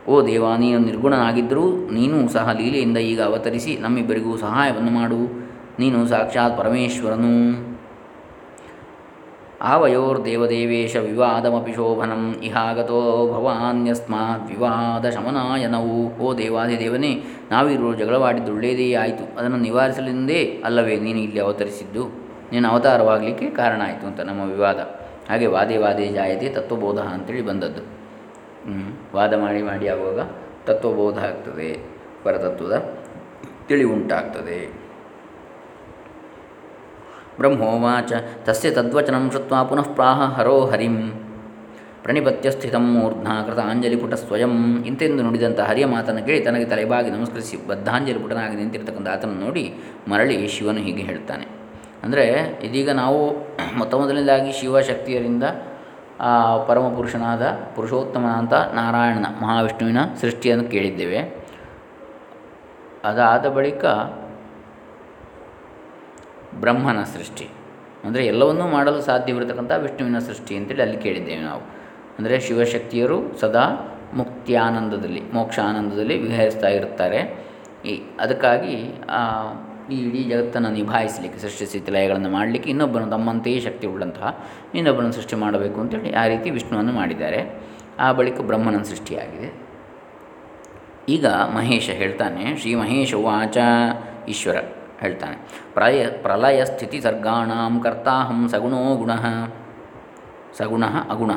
[SPEAKER 1] ಓ ದೇವ, ನೀನು ನಿರ್ಗುಣನಾಗಿದ್ದರೂ ನೀನು ಸಹ ಲೀಲೆಯಿಂದ ಈಗ ಅವತರಿಸಿ ನಮ್ಮಿಬ್ಬರಿಗೂ ಸಹಾಯವನ್ನು ಮಾಡು. ನೀನು ಸಾಕ್ಷಾತ್ ಪರಮೇಶ್ವರನು. ಆವಯೋರ್ದೇವದೇವೇಶ ವಿವಾದಮಪಿ ಶೋಭನಂ ಇಹಾಗತೋ ಭವಾನ್ಯಸ್ಮಾತ್ ವಿವಾದ ಶಮನಾಯ ಓ ಓ ದೇವಾದಿದೇವನೇ ನಾವಿರುವ ಜಗಳವಾಡಿದ್ದು ಒಳ್ಳೆಯದೇ ಆಯಿತು। ಅದನ್ನು ನಿವಾರಿಸಲೆಂದೇ ಅಲ್ಲವೇ, ನೀನು ಇಲ್ಲಿ ಅವತರಿಸಿದ್ದು. ನೀನು ಅವತಾರವಾಗಲಿಕ್ಕೆ ಕಾರಣ ಆಯಿತು ಅಂತ ನಮ್ಮ ವಿವಾದ. ಹಾಗೆ ವಾದೇ ವಾದೇ ಜಾಯತೆ ತತ್ವಬೋಧ ಅಂತೇಳಿ ಬಂದದ್ದು. ವಾದ ಮಾಡಿ ಮಾಡಿ ಆಗುವಾಗ ತತ್ವಬೋಧ ಆಗ್ತದೆ, ಪರತತ್ವದ ತಿಳಿವುಂಟಾಗ್ತದೆ. ಬ್ರಹ್ಮೋವಾಚ ತಸ್ಯ ತದ್ವಚನಂ ಶ್ರುತ್ವಾ ಪುನಃ ಪ್ರಾಹ ಹರೋ ಹರಿಂ ಪ್ರಣಿಪತ್ಯ ಸ್ಥಿತಂ ಮೂರ್ಧ್ನ ಕೃತಾಂಜಲಿಪುಟ ಸ್ವಯಂ ಇಂತೆಂದು ನುಡಿದಂಥ ಹರಿಯ ಮಾತನ್ನು ಕೇಳಿ ತನಗೆ ತಲೆಬಾಗಿ ನಮಸ್ಕರಿಸಿ ಬದ್ಧಾಂಜಲಿ ಪುಟನಾಗಿ ನಿಂತಿರ್ತಕ್ಕಂಥ ಆತನನ್ನು ನೋಡಿ ಮರಳಿ ಶಿವನು ಹೀಗೆ ಹೇಳ್ತಾನೆ. ಅಂದರೆ ಇದೀಗ ನಾವು ಮೊತ್ತ ಮೊದಲನೇದಾಗಿ ಶಿವಶಕ್ತಿಯರಿಂದ ಪರಮಪುರುಷನಾದ ಪುರುಷೋತ್ತಮನಾದ ನಾರಾಯಣನ ಮಹಾವಿಷ್ಣುವಿನ ಸೃಷ್ಟಿಯನ್ನು ಕೇಳಿದ್ದೇವೆ. ಅದಾದ ಬಳಿಕ ಬ್ರಹ್ಮನ ಸೃಷ್ಟಿ. ಅಂದರೆ ಎಲ್ಲವನ್ನೂ ಮಾಡಲು ಸಾಧ್ಯವಿರತಕ್ಕಂಥ ವಿಷ್ಣುವಿನ ಸೃಷ್ಟಿ ಅಂತೇಳಿ ಅಲ್ಲಿ ಕೇಳಿದ್ದೇವೆ ನಾವು. ಅಂದರೆ ಶಿವಶಕ್ತಿಯರು ಸದಾ ಮುಕ್ತಿಯಾನಂದದಲ್ಲಿ, ಮೋಕ್ಷಾನಂದದಲ್ಲಿ ವಿಹರಿಸ್ತಾ ಇರುತ್ತಾರೆ. ಈ ಅದಕ್ಕಾಗಿ ಈ ಇಡೀ ಜಗತ್ತನ್ನು ನಿಭಾಯಿಸಲಿಕ್ಕೆ, ಸೃಷ್ಟಿ ಸ್ಥಿತಿ ಲಯಗಳನ್ನು ಮಾಡಲಿಕ್ಕೆ ಇನ್ನೊಬ್ಬನು ತಮ್ಮಂತೆಯೇ ಶಕ್ತಿ ಉಳ್ಳಂತಹ ಇನ್ನೊಬ್ಬನ ಸೃಷ್ಟಿ ಮಾಡಬೇಕು ಅಂತೇಳಿ ಆ ರೀತಿ ವಿಷ್ಣುವನ್ನು ಮಾಡಿದ್ದಾರೆ. ಆ ಬಳಿಕ ಬ್ರಹ್ಮನ ಸೃಷ್ಟಿಯಾಗಿದೆ. ಈಗ ಮಹೇಶ ಹೇಳ್ತಾನೆ, ಶ್ರೀ ಮಹೇಶ ವಾಚ ಈಶ್ವರ. ಹೇಳ್ತಾನೆ. ಪ್ರಯ ಪ್ರಲಯ ಸ್ಥಿತಿ ಸರ್ಗಾಂ ಕರ್ತಾಹಂ ಸಗುಣೋ ಗುಣ. ಸಗುಣ ಅಗುಣ.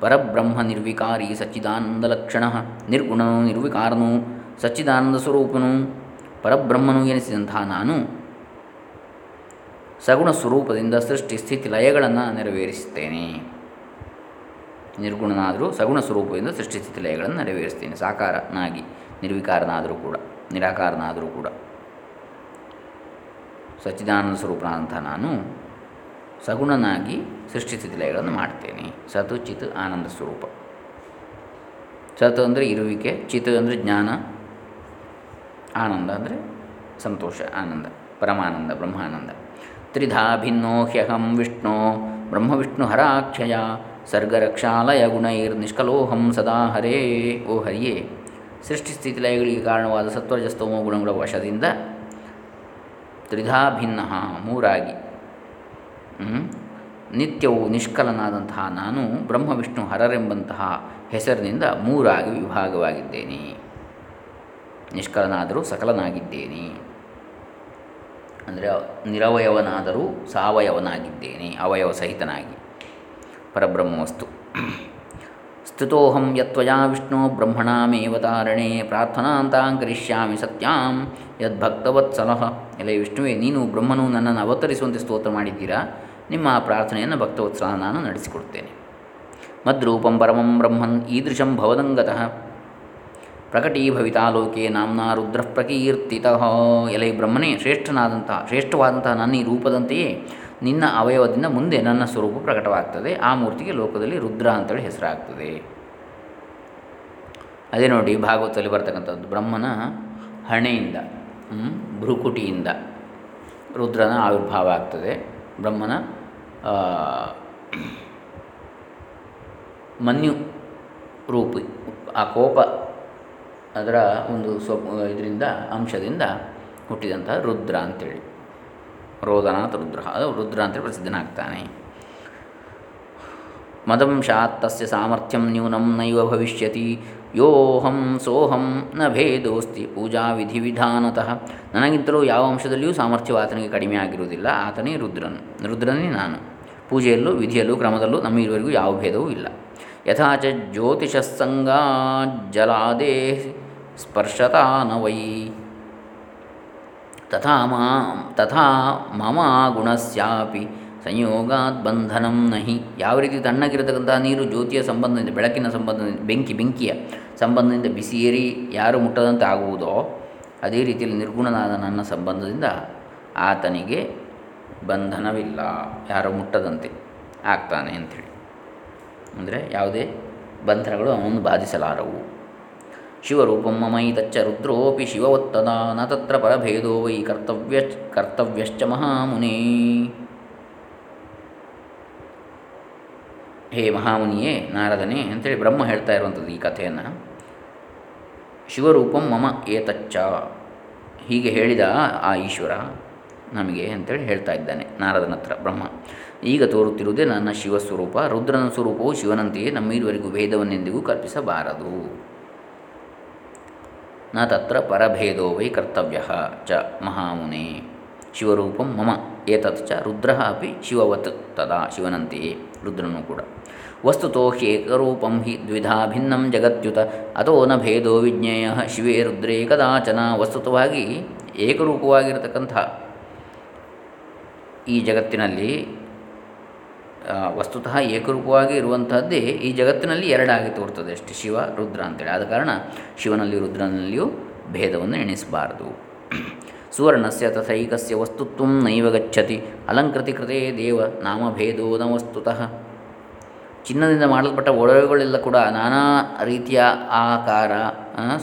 [SPEAKER 1] ಪರಬ್ರಹ್ಮ ನಿರ್ವಿಕಾರಿ ಸಚ್ಚಿದಾನಂದಲಕ್ಷಣ ನಿರ್ಗುಣನು ನಿರ್ವಿಕಾರನು ಸಚ್ಚಿದಾನಂದ ಸ್ವರೂಪನು. ಪರಬ್ರಹ್ಮನು ಎನಿಸಿದಂತಹ ನಾನು ಸಗುಣ ಸ್ವರೂಪದಿಂದ ಸೃಷ್ಟಿ ಸ್ಥಿತಿ ಲಯಗಳನ್ನು ನೆರವೇರಿಸುತ್ತೇನೆ. ನಿರ್ಗುಣನಾದರೂ ಸಗುಣ ಸ್ವರೂಪದಿಂದ ಸೃಷ್ಟಿ ಸ್ಥಿತಿ ಲಯಗಳನ್ನು ನೆರವೇರಿಸ್ತೇನೆ ಸಾಕಾರನಾಗಿ, ನಿರ್ವಿಕಾರನಾದರೂ ಕೂಡ, ನಿರಾಕಾರನಾದರೂ ಕೂಡ. ಸಚ್ಚಿದಾನಂದ ಸ್ವರೂಪನಾದಂಥ ನಾನು ಸಗುಣನಾಗಿ ಸೃಷ್ಟಿ ಸ್ಥಿತಿ ಲಯಗಳನ್ನು ಮಾಡ್ತೇನೆ. ಸತು ಚಿತ್ ಆನಂದ ಸ್ವರೂಪ. ಸತ್ ಅಂದರೆ ಇರುವಿಕೆ, ಚಿತ್ ಅಂದರೆ ಜ್ಞಾನ, ಆನಂದ ಅಂದರೆ ಸಂತೋಷ, ಆನಂದ, ಪರಮಾನಂದ, ಬ್ರಹ್ಮಾನಂದ. ತ್ರಿಧಾ ಭಿನ್ನೋ ಹ್ಯಹಂ ವಿಷ್ಣು ಬ್ರಹ್ಮವಿಷ್ಣು ಹರಾಕ್ಷಯ, ಸರ್ಗರಕ್ಷಾಲಯ ಗುಣೈರ್ ನಿಷ್ಕಲೋಹಂ ಸದಾ ಹರೇ. ಓ ಹರಿಯೇ ಸೃಷ್ಟಿ ಸ್ಥಿತಿ ಲಯಗಳಿಗೆ ಕಾರಣವಾದ ಸತ್ವರಜಸ್ತೋಮ ಗುಣಗಳ ವಶದಿಂದ ತ್ರಿಧಾ ಭಿನ್ನ ಮೂರಾಗಿ. ನಿತ್ಯವು ನಿಷ್ಕಲನಾದಂತಹ ನಾನು ಬ್ರಹ್ಮ ವಿಷ್ಣು ಹರರೆಂಬಂತಹ ಹೆಸರಿನಿಂದ ಮೂರಾಗಿ ವಿಭಾಗವಾಗಿದ್ದೇನೆ. ನಿಷ್ಕಲನಾದರೂ ಸಕಲನಾಗಿದ್ದೇನೆ. ಅಂದರೆ ನಿರವಯವನಾದರೂ ಸಾವಯವನಾಗಿದ್ದೇನೆ, ಅವಯವ ಸಹಿತನಾಗಿ. ಪರಬ್ರಹ್ಮವಸ್ತು. ಸ್ಥಿತೋಹಂ ಯತ್ವಯಾ ವಿಷ್ಣು ಬ್ರಹ್ಮಣಾಮೇವ ತಾರಣೆ ಪ್ರಾರ್ಥನಾಂತಾಂ ಕರಿಷ್ಯಾಮಿ ಸತ್ಯಾಂ ಯದ್ಭಕ್ತವತ್ಸಲಹ ಎಲೆ ವಿಷ್ಣುವೇ ನೀನು ಬ್ರಹ್ಮನು ನನ್ನನ್ನು ಅವತರಿಸುವಂತೆ ಸ್ತೋತ್ರ ಮಾಡಿದ್ದೀರಾ? ನಿಮ್ಮ ಆ ಪ್ರಾರ್ಥನೆಯನ್ನು ಭಕ್ತವತ್ಸಲ ನಾನು ನಡೆಸಿಕೊಡುತ್ತೇನೆ. ಮದ್ರೂಪಂ ಪರಮಂ ಬ್ರಹ್ಮನ್ ಈದೃಶಂ ಭವದಂಗತಃ ಪ್ರಕಟೀಭವಿತಾಲೋಕೆ ನಾಂನ ರುದ್ರ ಪ್ರಕೀರ್ತಿತಃ। ಎಲೆ ಬ್ರಹ್ಮನೇ, ಶ್ರೇಷ್ಠನಾದಂತಹ, ಶ್ರೇಷ್ಠವಾದಂತಹ ನನ್ನ ಈ ರೂಪದಂತೆಯೇ ನಿನ್ನ ಅವಯವದಿಂದ ಮುಂದೆ ನನ್ನ ಸ್ವರೂಪ ಪ್ರಕಟವಾಗ್ತದೆ. ಆ ಮೂರ್ತಿಗೆ ಲೋಕದಲ್ಲಿ ರುದ್ರ ಅಂತೇಳಿ ಹೆಸರಾಗ್ತದೆ. ಅದೇ ನೋಡಿ ಭಾಗವತದಲ್ಲಿ ಬರ್ತಕ್ಕಂಥದ್ದು. ಬ್ರಹ್ಮನ ಹಣೆಯಿಂದ ಭ್ರೂಕುಟಿಯಿಂದ ರುದ್ರನ ಆವಿರ್ಭಾವ ಆಗ್ತದೆ. ಬ್ರಹ್ಮನ ಮನ್ಯು ರೂಪಿ, ಆ ಕೋಪ ಅದರ ಒಂದು ಸ್ವ ಇದರಿಂದ, ಅಂಶದಿಂದ ಹುಟ್ಟಿದಂತಹ ರುದ್ರ ಅಂತೇಳಿ. ರೋದನಾಥ ರುದ್ರ. ಅದು ರುದ್ರ ಅಂತೇಳಿ ಪ್ರಸಿದ್ಧನಾಗ್ತಾನೆ. ಮದಂಶಾತ್ ತಸ್ಯ ಸಾಮರ್ಥ್ಯಂ ನ್ಯೂನಂ ನೈವ ಭವಿಷ್ಯತಿ. ಯೋಹಂ ಸೋಹಂ ನ ಭೇದೋಸ್ತಿ ಪೂಜಾ ವಿಧಿ ವಿಧಾನತಃ. ನನಗಿಂತಲೂ ಯಾವ ಅಂಶದಲ್ಲಿಯೂ ಸಾಮರ್ಥ್ಯವು ಆತನಿಗೆ ಕಡಿಮೆ ಆಗಿರುವುದಿಲ್ಲ. ಆತನೇ ರುದ್ರನು, ರುದ್ರನೇ ನಾನು. ಪೂಜೆಯಲ್ಲೂ ವಿಧಿಯಲ್ಲೂ ಕ್ರಮದಲ್ಲೂ ನಮ್ಮಿರುವರೆಗೂ ಯಾವ ಭೇದವೂ ಇಲ್ಲ. ಯಥಾಚ ಜ್ಯೋತಿಷಸ್ಸಂಗಾ ಜಲಾದೇ ಸ್ಪರ್ಶತಾ ನ ವೈ. ತಥಾ ಮಾ ತಥಾ ಮಮ ಗುಣಸ್ಯಾಪಿ ಸಂಯೋಗಾತ್ ಬಂಧನಂ ನಹಿ ಯಾವ ರೀತಿ ತಣ್ಣಗಿರತಕ್ಕಂತಹ ನೀರು ಜ್ಯೋತಿಯ ಸಂಬಂಧದಿಂದ, ಬೆಳಕಿನ ಸಂಬಂಧದಿಂದ, ಬೆಂಕಿ, ಬೆಂಕಿಯ ಸಂಬಂಧದಿಂದ ಬಿಸಿಯೇರಿ ಯಾರು ಮುಟ್ಟದಂತೆ ಆಗುವುದೋ, ಅದೇ ರೀತಿಯಲ್ಲಿ ನಿರ್ಗುಣನಾದ ನನ್ನ ಸಂಬಂಧದಿಂದ ಆತನಿಗೆ ಬಂಧನವಿಲ್ಲ. ಯಾರು ಮುಟ್ಟದಂತೆ ಆಗ್ತಾನೆ ಅಂಥೇಳಿ. ಅಂದರೆ ಯಾವುದೇ ಬಂಧನಗಳು ಅವನನ್ನು ಬಾಧಿಸಲಾರವು. ಶಿವರೂಪಂ ತಚ್ಚ ರುದ್ರೋಪಿ ಶಿವವತ್ತದ ನ ತತ್ರ ಪರಭೇದೋ ವೈ ಕರ್ತವ್ಯ ಕರ್ತವ್ಯಶ್ಚ ಮಹಾಮುನಿ. ಹೇ ಮಹಾಮುನಿಯೇ ನಾರದನೇ ಅಂಥೇಳಿ ಬ್ರಹ್ಮ ಹೇಳ್ತಾ ಇರುವಂಥದ್ದು ಈ ಕಥೆಯನ್ನು. ಶಿವರೂಪಂ ಮಮ ಏತಚ್ಚ. ಹೀಗೆ ಹೇಳಿದ ಆ ಈಶ್ವರ ನಮಗೆ ಅಂತೇಳಿ ಹೇಳ್ತಾ ಇದ್ದಾನೆ ನಾರದನ ಹತ್ರ ಬ್ರಹ್ಮ. ಈಗ ತೋರುತ್ತಿರುವುದೇ ನನ್ನ ಶಿವಸ್ವರೂಪ, ರುದ್ರನ ಸ್ವರೂಪವು ಶಿವನಂತೆಯೇ ನಮ್ಮಿರುವರೆಗೂ ಭೇದವನ್ನೆಂದಿಗೂ ಕಲ್ಪಿಸಬಾರದು. ನ ತತ್ರ ಪರಭೇದೋ ವೈ ಕರ್ತವ್ಯ ಚ ಮಹಾಮುನೆ. ಶಿವರೂಪಂ ಮಮ. ಏತತ್ ಚ ರುದ್ರ ಅಪಿ ಶಿವವತ್ ತದಾ ಶಿವನಂತೆಯೇ ರುದ್ರನು ಕೂಡ. ವಸ್ತುತೋ ಹ್ಯೇಕರೂಪಂ ಹಿ ದ್ವಿಧಾ ಭಿನ್ನಂ ಜಗತ್ಯುತ. ಅಥೋ ನ ಭೇದೋ ವಿಜ್ಞೇಯ ಶಿವೇ ರುದ್ರೇ ಕದಾಚನ. ವಸ್ತುತವಾಗಿ ಏಕರೂಪವಾಗಿರತಕ್ಕಂಥ ಈ ಜಗತ್ತಿನಲ್ಲಿ ವಸ್ತುತಃ ಏಕರೂಪವಾಗಿ ಇರುವಂಥದ್ದೇ ಈ ಜಗತ್ತಿನಲ್ಲಿ ಎರಡಾಗಿ ತೋರ್ತದೆ. ಅಷ್ಟೇ ಶಿವ, ರುದ್ರ ಅಂತೇಳಿ. ಆದ ಕಾರಣ ಶಿವನಲ್ಲಿ ರುದ್ರನಲ್ಲಿಯೂ ಭೇದವನ್ನು ಎಣಿಸಬಾರದು. ಸುವರ್ಣಸ್ಯ ತಥೈಕಸ್ಯ ವಸ್ತುತ್ವ ನೈವ ಗಚ್ಚತಿ. ಅಲಂಕೃತಿ ಕೃತೇ ದೇವ ನಾಮಭೇದೋ ನ ವಸ್ತುತಃ. ಚಿನ್ನದಿಂದ ಮಾಡಲ್ಪಟ್ಟ ಒಡವೆಗಳೆಲ್ಲ ಕೂಡ ನಾನಾ ರೀತಿಯ ಆಕಾರ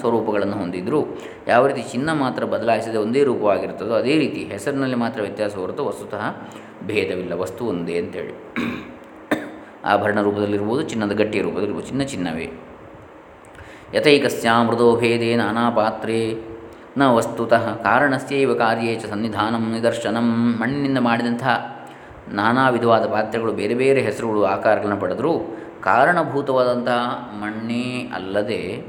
[SPEAKER 1] ಸ್ವರೂಪಗಳನ್ನು ಹೊಂದಿದ್ರು. ಯಾವ ರೀತಿ ಚಿನ್ನ ಮಾತ್ರ ಬದಲಾಯಿಸದೆ ಒಂದೇ ರೂಪವಾಗಿರ್ತದೋ ಅದೇ ರೀತಿ ಹೆಸರಿನಲ್ಲಿ ಮಾತ್ರ ವ್ಯತ್ಯಾಸ ಹೊರತು ವಸ್ತುತಃ ಭೇದವಿಲ್ಲ, ವಸ್ತು ಒಂದೇ ಅಂತೇಳಿ. ಆಭರಣ ರೂಪದಲ್ಲಿರ್ಬೋದು, ಚಿನ್ನದ ಗಟ್ಟಿಯ ರೂಪದಲ್ಲಿರ್ಬೋದು, ಚಿನ್ನ ಚಿನ್ನವೇ. ಯಥೈಕಸ್ಯ ಮೃದೋ ಭೇದೇ ನಾನಾ ಪಾತ್ರೆ, ನ ವಸ್ತುತಃ ಕಾರಣಸ್ಯೈವ ಕಾರ್ಯೇ ಚ ಸನ್ನಿಧಾನಂ ನಿದರ್ಶನಂ, ಮಣ್ಣಿನಿಂದ ಮಾಡಿದಂಥ ನಾನಾ ವಿಧವಾದ ಪಾತ್ರೆಗಳು ಬೇರೆ ಬೇರೆ ಹೆಸರುಗಳು ಆಕಾರಗಳನ್ನು ಪಡೆದರೂ ಕಾರಣಭೂತವಾದಂತಹ ಮಣ್ಣೇ ಅಲ್ಲದೆ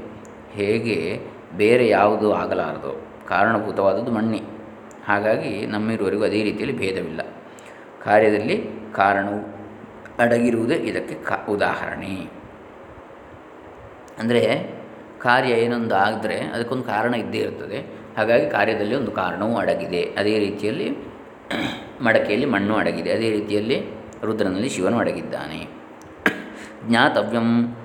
[SPEAKER 1] ಹೇಗೆ ಬೇರೆ ಯಾವುದು ಆಗಲಾರದು. ಕಾರಣಭೂತವಾದದ್ದು ಮಣ್ಣೆ. ಹಾಗಾಗಿ ನಮ್ಮಿರುವವರೆಗೂ ಅದೇ ರೀತಿಯಲ್ಲಿ ಭೇದವಿಲ್ಲ. ಕಾರ್ಯದಲ್ಲಿ ಕಾರಣವು ಅಡಗಿರುವುದೇ ಇದಕ್ಕೆ ಕ ಉದಾಹರಣೆ. ಅಂದರೆ ಕಾರ್ಯ ಏನೊಂದು ಆದರೆ ಅದಕ್ಕೊಂದು ಕಾರಣ ಇದ್ದೇ ಇರ್ತದೆ. ಹಾಗಾಗಿ ಕಾರ್ಯದಲ್ಲಿ ಒಂದು ಕಾರಣವೂ ಅಡಗಿದೆ. ಅದೇ ರೀತಿಯಲ್ಲಿ ಮಡಕೆಯಲ್ಲಿ ಮಣ್ಣು ಅಡಗಿದೆ. ಅದೇ ರೀತಿಯಲ್ಲಿ ರುದ್ರನಲ್ಲಿ ಶಿವನು ಅಡಗಿದ್ದಾನೆ. ಜ್ಞಾತವ್ಯಂ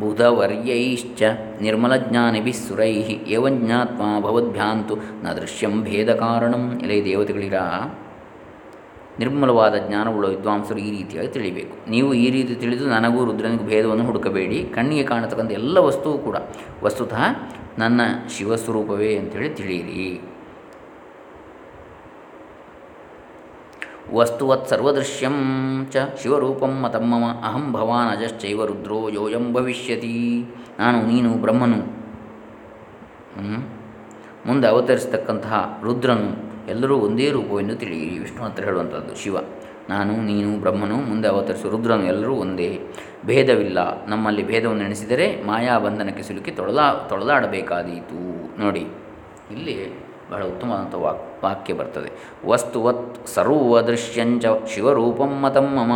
[SPEAKER 1] ಬುಧವರ್ಯೈಶ್ಚ ನಿರ್ಮಲಜ್ಞಾನಿಭಿಸ್ಸುರೈ ಏವಂಜ್ಞಾತ್ಮ ಭವದ್ಭ್ಯಾಂತು ನ ದೃಶ್ಯಂ ಭೇದ ಕಾರಣಂ. ಎಲೆ ದೇವತೆಗಳಿರ, ನಿರ್ಮಲವಾದ ಜ್ಞಾನವುಳ್ಳ ವಿದ್ವಾಂಸರು ಈ ರೀತಿಯಾಗಿ ತಿಳಿಬೇಕು. ನೀವು ಈ ರೀತಿ ತಿಳಿದು ನನಗೂ ರುದ್ರನಿಗೂ ಭೇದವನ್ನು ಹುಡುಕಬೇಡಿ. ಕಣ್ಣಿಗೆ ಕಾಣತಕ್ಕಂಥ ಎಲ್ಲ ವಸ್ತುವು ಕೂಡ. ವಸ್ತುತಃ ನನ್ನ ಶಿವಸ್ವರೂಪವೇ ಅಂಥೇಳಿ ತಿಳಿಯಿರಿ. ವಸ್ತುವತ್ ಸರ್ವದೃಶ್ಯಂ ಚ ಶಿವರೂಪಂ ಮತಮ್ಮಮ ಅಹಂ ಭವಾನ್ ಅಜಶ್ಚೈವ ರುದ್ರೋ ಯೋಯಂ ಭವಿಷ್ಯತಿ. ನಾನು, ನೀನು, ಬ್ರಹ್ಮನು. ಮುಂದೆ ಅವತರಿಸತಕ್ಕಂತಹ ರುದ್ರನು ಎಲ್ಲರೂ ಒಂದೇ ರೂಪವೆಂದು ತಿಳಿಯಿರಿ. ವಿಷ್ಣು ಹತ್ರ ಹೇಳುವಂಥದ್ದು ಶಿವ. ನಾನು, ನೀನು, ಬ್ರಹ್ಮನು, ಮುಂದೆ ಅವತರಿಸುವ ರುದ್ರನು ಎಲ್ಲರೂ ಒಂದೇ. ಭೇದವಿಲ್ಲ. ನಮ್ಮಲ್ಲಿ ಭೇದವನ್ನು ಎಣಿಸಿದರೆ ಮಾಯಾಬಂಧನಕ್ಕೆ ಸಿಲುಕಿ ತೊಳಲಾ ತೊಳೆದಾಡಬೇಕಾದೀತು. ನೋಡಿ, ಇಲ್ಲಿ ಬಹಳ ಉತ್ತಮವಾದಂಥ ವಾಕ್, ವಾಕ್ಯ ಬರ್ತದೆ. ವಸ್ತುವತ್ ಸರ್ವದೃಶ್ಯಂಚ ಶಿವರೂಪಂ ಮತಂ ಮಮ.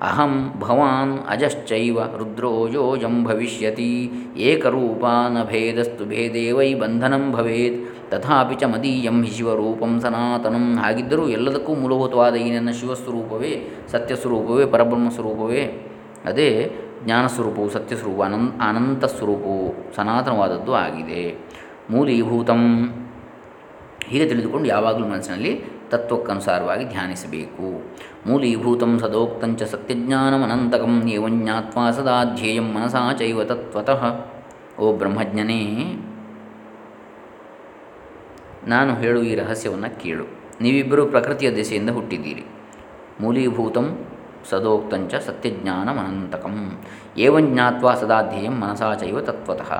[SPEAKER 1] ಅಹಂ ಭವಾನ್ ಅಜಶ್ಚೈವ ರುದ್ರೋ ಯೋಜಂ ಭವಿಷ್ಯತಿ. ಏಕರೂಪಾನ ಭೇದಸ್ತು ಭೇದೇ ವೈ ಬಂಧನಂ ಭವೇತ್. ತಥಾಪಿ ಚ ಮದೀಯಂ ಹಿ ಶಿವರೂಪಂ ಸನಾತನಂ. ಹಾಗಿದ್ದರೂ ಎಲ್ಲದಕ್ಕೂ ಮೂಲಭೂತವಾದ ಈ ನನ್ನ ಶಿವಸ್ವರೂಪವೇ, ಸತ್ಯಸ್ವರೂಪವೇ ಪರಬ್ರಹ್ಮ ಸ್ವರೂಪವೇ ಅದೇ ಜ್ಞಾನಸ್ವರೂಪವು, ಸತ್ಯಸ್ವರೂಪ, ಅನಂತ ಅನಂತ ಸ್ವರೂಪವು ಸನಾತನವಾದದ್ದು ಆಗಿದೆ. ಮೂಲೀಭೂತಂ ಹೀಗೆ ತಿಳಿದುಕೊಂಡು ಯಾವಾಗಲೂ ಮನಸ್ಸಿನಲ್ಲಿ ತತ್ವಕ್ಕನುಸಾರವಾಗಿ ಧ್ಯಾನಿಸಬೇಕು. ಮೂಲೀಭೂತಂ ಸದೋಕ್ತಂಚ ಸತ್ಯಜ್ಞಾನಮನಂತಕಂ ಏವಂಜ್ಞಾತ್ವಾ ಸದಾ ಧ್ಯೇಯಂ ಮನಸಾ ಚೈವ ತತ್ವತಃ. ಓ ಬ್ರಹ್ಮಜ್ಞನೇ, ನಾನು ಹೇಳು ಈ ರಹಸ್ಯವನ್ನು ಕೇಳು. ನೀವಿಬ್ಬರು ಪ್ರಕೃತಿಯ ದೆಸೆಯಿಂದ ಹುಟ್ಟಿದ್ದೀರಿ. ಮೂಲೀಭೂತಂ ಸದೋಕ್ತಂಚ ಸತ್ಯಜ್ಞಾನಮನಂತಕಂ ಏವಂಜ್ಞಾತ್ವಾ ಸದಾಧ್ಯೇಯಂ ಸದಾ ಧ್ಯೇಯಂ ಮನಸಾ ಚೈವ ತತ್ವತಃ.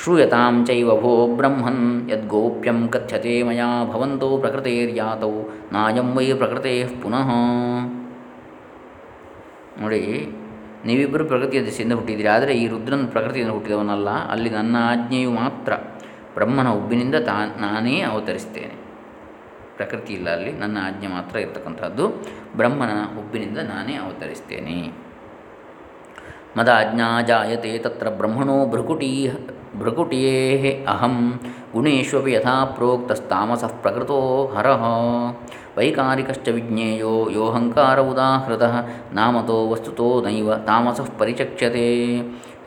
[SPEAKER 1] ಶ್ರೂಯತಾಂ ಚೈವ ಭೋ ಬ್ರಹ್ಮನ್ ಯದ್ಗೋಪ್ಯಂ ಕಥ್ಯತೆ ಮಯಾ ಭವಂತೋ ಪ್ರಕೃತೇರ್ಯಾತೌ ನಾಯಂ ವೈ ಪ್ರಕೃತೆ ಪುನಃ ನೋಡಿ ನೀವಿಬ್ಬರು ಪ್ರಕೃತಿಯ ದಿಸೆಯಿಂದ ಹುಟ್ಟಿದ್ದೀರಿ, ಆದರೆ ಈ ರುದ್ರನ ಪ್ರಕೃತಿಯಿಂದ ಹುಟ್ಟಿದವನಲ್ಲ, ಅಲ್ಲಿ ನನ್ನ ಆಜ್ಞೆಯು ಮಾತ್ರ. ಬ್ರಹ್ಮನ ಉಬ್ಬಿನಿಂದ ತಾ, ನಾನೇ ಅವತರಿಸ್ತೇನೆ. ಪ್ರಕೃತಿ ಇಲ್ಲ ಅಲ್ಲಿ, ನನ್ನ ಆಜ್ಞೆ ಮಾತ್ರ ಇರತಕ್ಕಂಥದ್ದು. ಬ್ರಹ್ಮನ ಉಬ್ಬಿನಿಂದ ನಾನೇ ಅವತರಿಸ್ತೇನೆ. ಮದ ಆಜ್ಞಾ ಜಾಯತೆ ತತ್ರ ಬ್ರಹ್ಮಣೋ ಭೃಕುಟೀ ಭೃಕುಟಿಯೇ ಅಹಂ ಗುಣೇಶ್ವಪಿ ಯಥಾ ಪ್ರೋಕ್ತಸ್ತಾಮಸಃ ಪ್ರಕೃತೋ ಹರಃ ವೈಕಾರಿಕಶ್ಚ ವಿಜ್ಞೇಯೋ ಯೋಹಂಕಾರ ಉದಾಹೃತಃ ನಾಮತೋ ವಸ್ತುತೋ ನೈವ ತಾಮಸಃ ಪರಿಚಕ್ಷ್ಯತೆ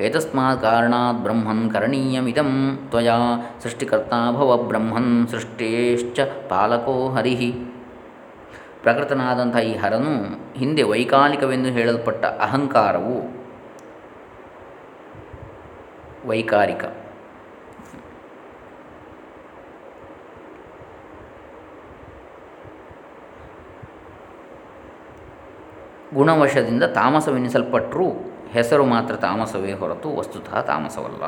[SPEAKER 1] ಏತಸ್ಮಾತ್ ಕಾರಣಾತ್ ಬ್ರಹ್ಮನ್ ಕರಣೀಯಮಿದಂ ತ್ವಯಾ ಸೃಷ್ಟಿಕರ್ತಾ ಭವ ಬ್ರಹ್ಮನ್ ಸೃಷ್ಟೇಶ್ಚ ಪಾಲಕೋ ಹರಿಹಿ ಪ್ರಕೃತನಾದಂಥ ಈ ಹರನು ಹಿಂದೆ ವೈಕಾಲಿಕವೆಂದು ಹೇಳಲ್ಪಟ್ಟ ಅಹಂಕಾರವು ವೈಕಾರಿಕ. ಗುಣವಶದಿಂದ ತಾಮಸವೆನಿಸಲ್ಪಟ್ಟರೂ ಹೆಸರು ಮಾತ್ರ ತಾಮಸವೇ ಹೊರತು ವಸ್ತುತಃ ತಾಮಸವಲ್ಲ.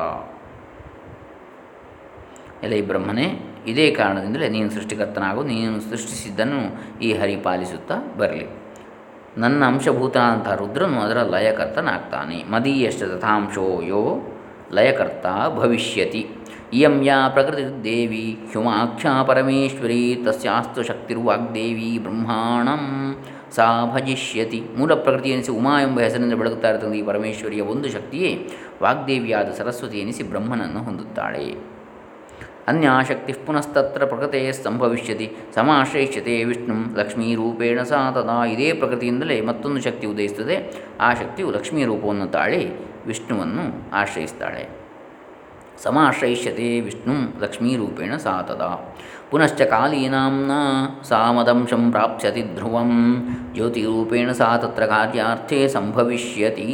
[SPEAKER 1] ಎಲೆ ಬ್ರಹ್ಮನೇ, ಇದೇ ಕಾರಣದಿಂದಲೇ ನೀನು ಸೃಷ್ಟಿಕರ್ತನಾಗು, ನೀನು ಸೃಷ್ಟಿಸಿದ್ದನ್ನು ಈ ಹರಿ ಪಾಲಿಸುತ್ತಾ ಬರಲಿ. ನನ್ನ ಅಂಶಭೂತನಾದಂಥ ರುದ್ರನು ಅದರ ಲಯಕರ್ತನಾಗ್ತಾನೆ. ಮದೀಯಷ್ಟ ತಥಾಂಶೋ ಯೋ ಲಯಕರ್ತ ಭವಿಷ್ಯತಿ. ಇಯಂ ಯಾ ಪ್ರಕೃತಿ ದೇವಿ ಹ್ಯುಮಾಖ್ಯಾ ಪರಮೇಶ್ವರಿ, ತಸ್ಯಾಸ್ತು ಶಕ್ತಿರ್ವಾಗ್ದೇವಿ, ಬ್ರಹ್ಮಾಣಂ ಸಾ ಭಜಿಷ್ಯತಿ. ಮೂಲ ಪ್ರಕೃತಿ ಎನಿಸಿ ಉಮಾ ಎಂಬ ಹೆಸರಿನಿಂದ ಬೆಳಗುತ್ತಾ ಇರತಕ್ಕಂಥ ಈ ಪರಮೇಶ್ವರಿಯ ಒಂದು ಶಕ್ತಿಯೇ. ವಾಗ್ದೇವಿಯಾದ ಸರಸ್ವತಿ ಎನಿಸಿ ಬ್ರಹ್ಮನನ್ನು ಹೊಂದುತ್ತಾಳೆ. ಅನ್ಯಾಶಕ್ತಿ ಪುನಸ್ತತ್ರ ಪ್ರಕೃತೆಯ ಸಂಭವಿಷ್ಯತಿ. ಸಮಾಶ್ರಯಿಷ್ಯತೆ ವಿಷ್ಣು ಲಕ್ಷ್ಮೀರೂಪೇಣ ಸಾ ತದಾ. ಇದೇ ಪ್ರಕೃತಿಯಿಂದಲೇ ಮತ್ತೊಂದು ಶಕ್ತಿ ಉದಯಿಸುತ್ತದೆ. ಆ ಶಕ್ತಿಯು ಲಕ್ಷ್ಮೀ ರೂಪವನ್ನು ತಾಳಿ, ವಿಷ್ಣುವನ್ನು ಆಶ್ರಯಿಸ್ತಾಳೆ. ಸಮಾಶ್ರಯಿಷ್ಯತೆ ವಿಷ್ಣು ಲಕ್ಷ್ಮೀರೂಪೇಣ ಸಾ ತದಾ. ಪುನಶ್ಚ ಕಾಲೀನಾಂನ ಸಾಮದಂಶಂ ಪ್ರಾಪ್ಸ್ಯತಿ ಧ್ರುವಂ ಜ್ಯೋತಿರೂಪೇಣ ಸಾ ತತ್ರ ಕಾರ್ಯಾರ್ಥೇ ಸಂಭವಿಷ್ಯತಿ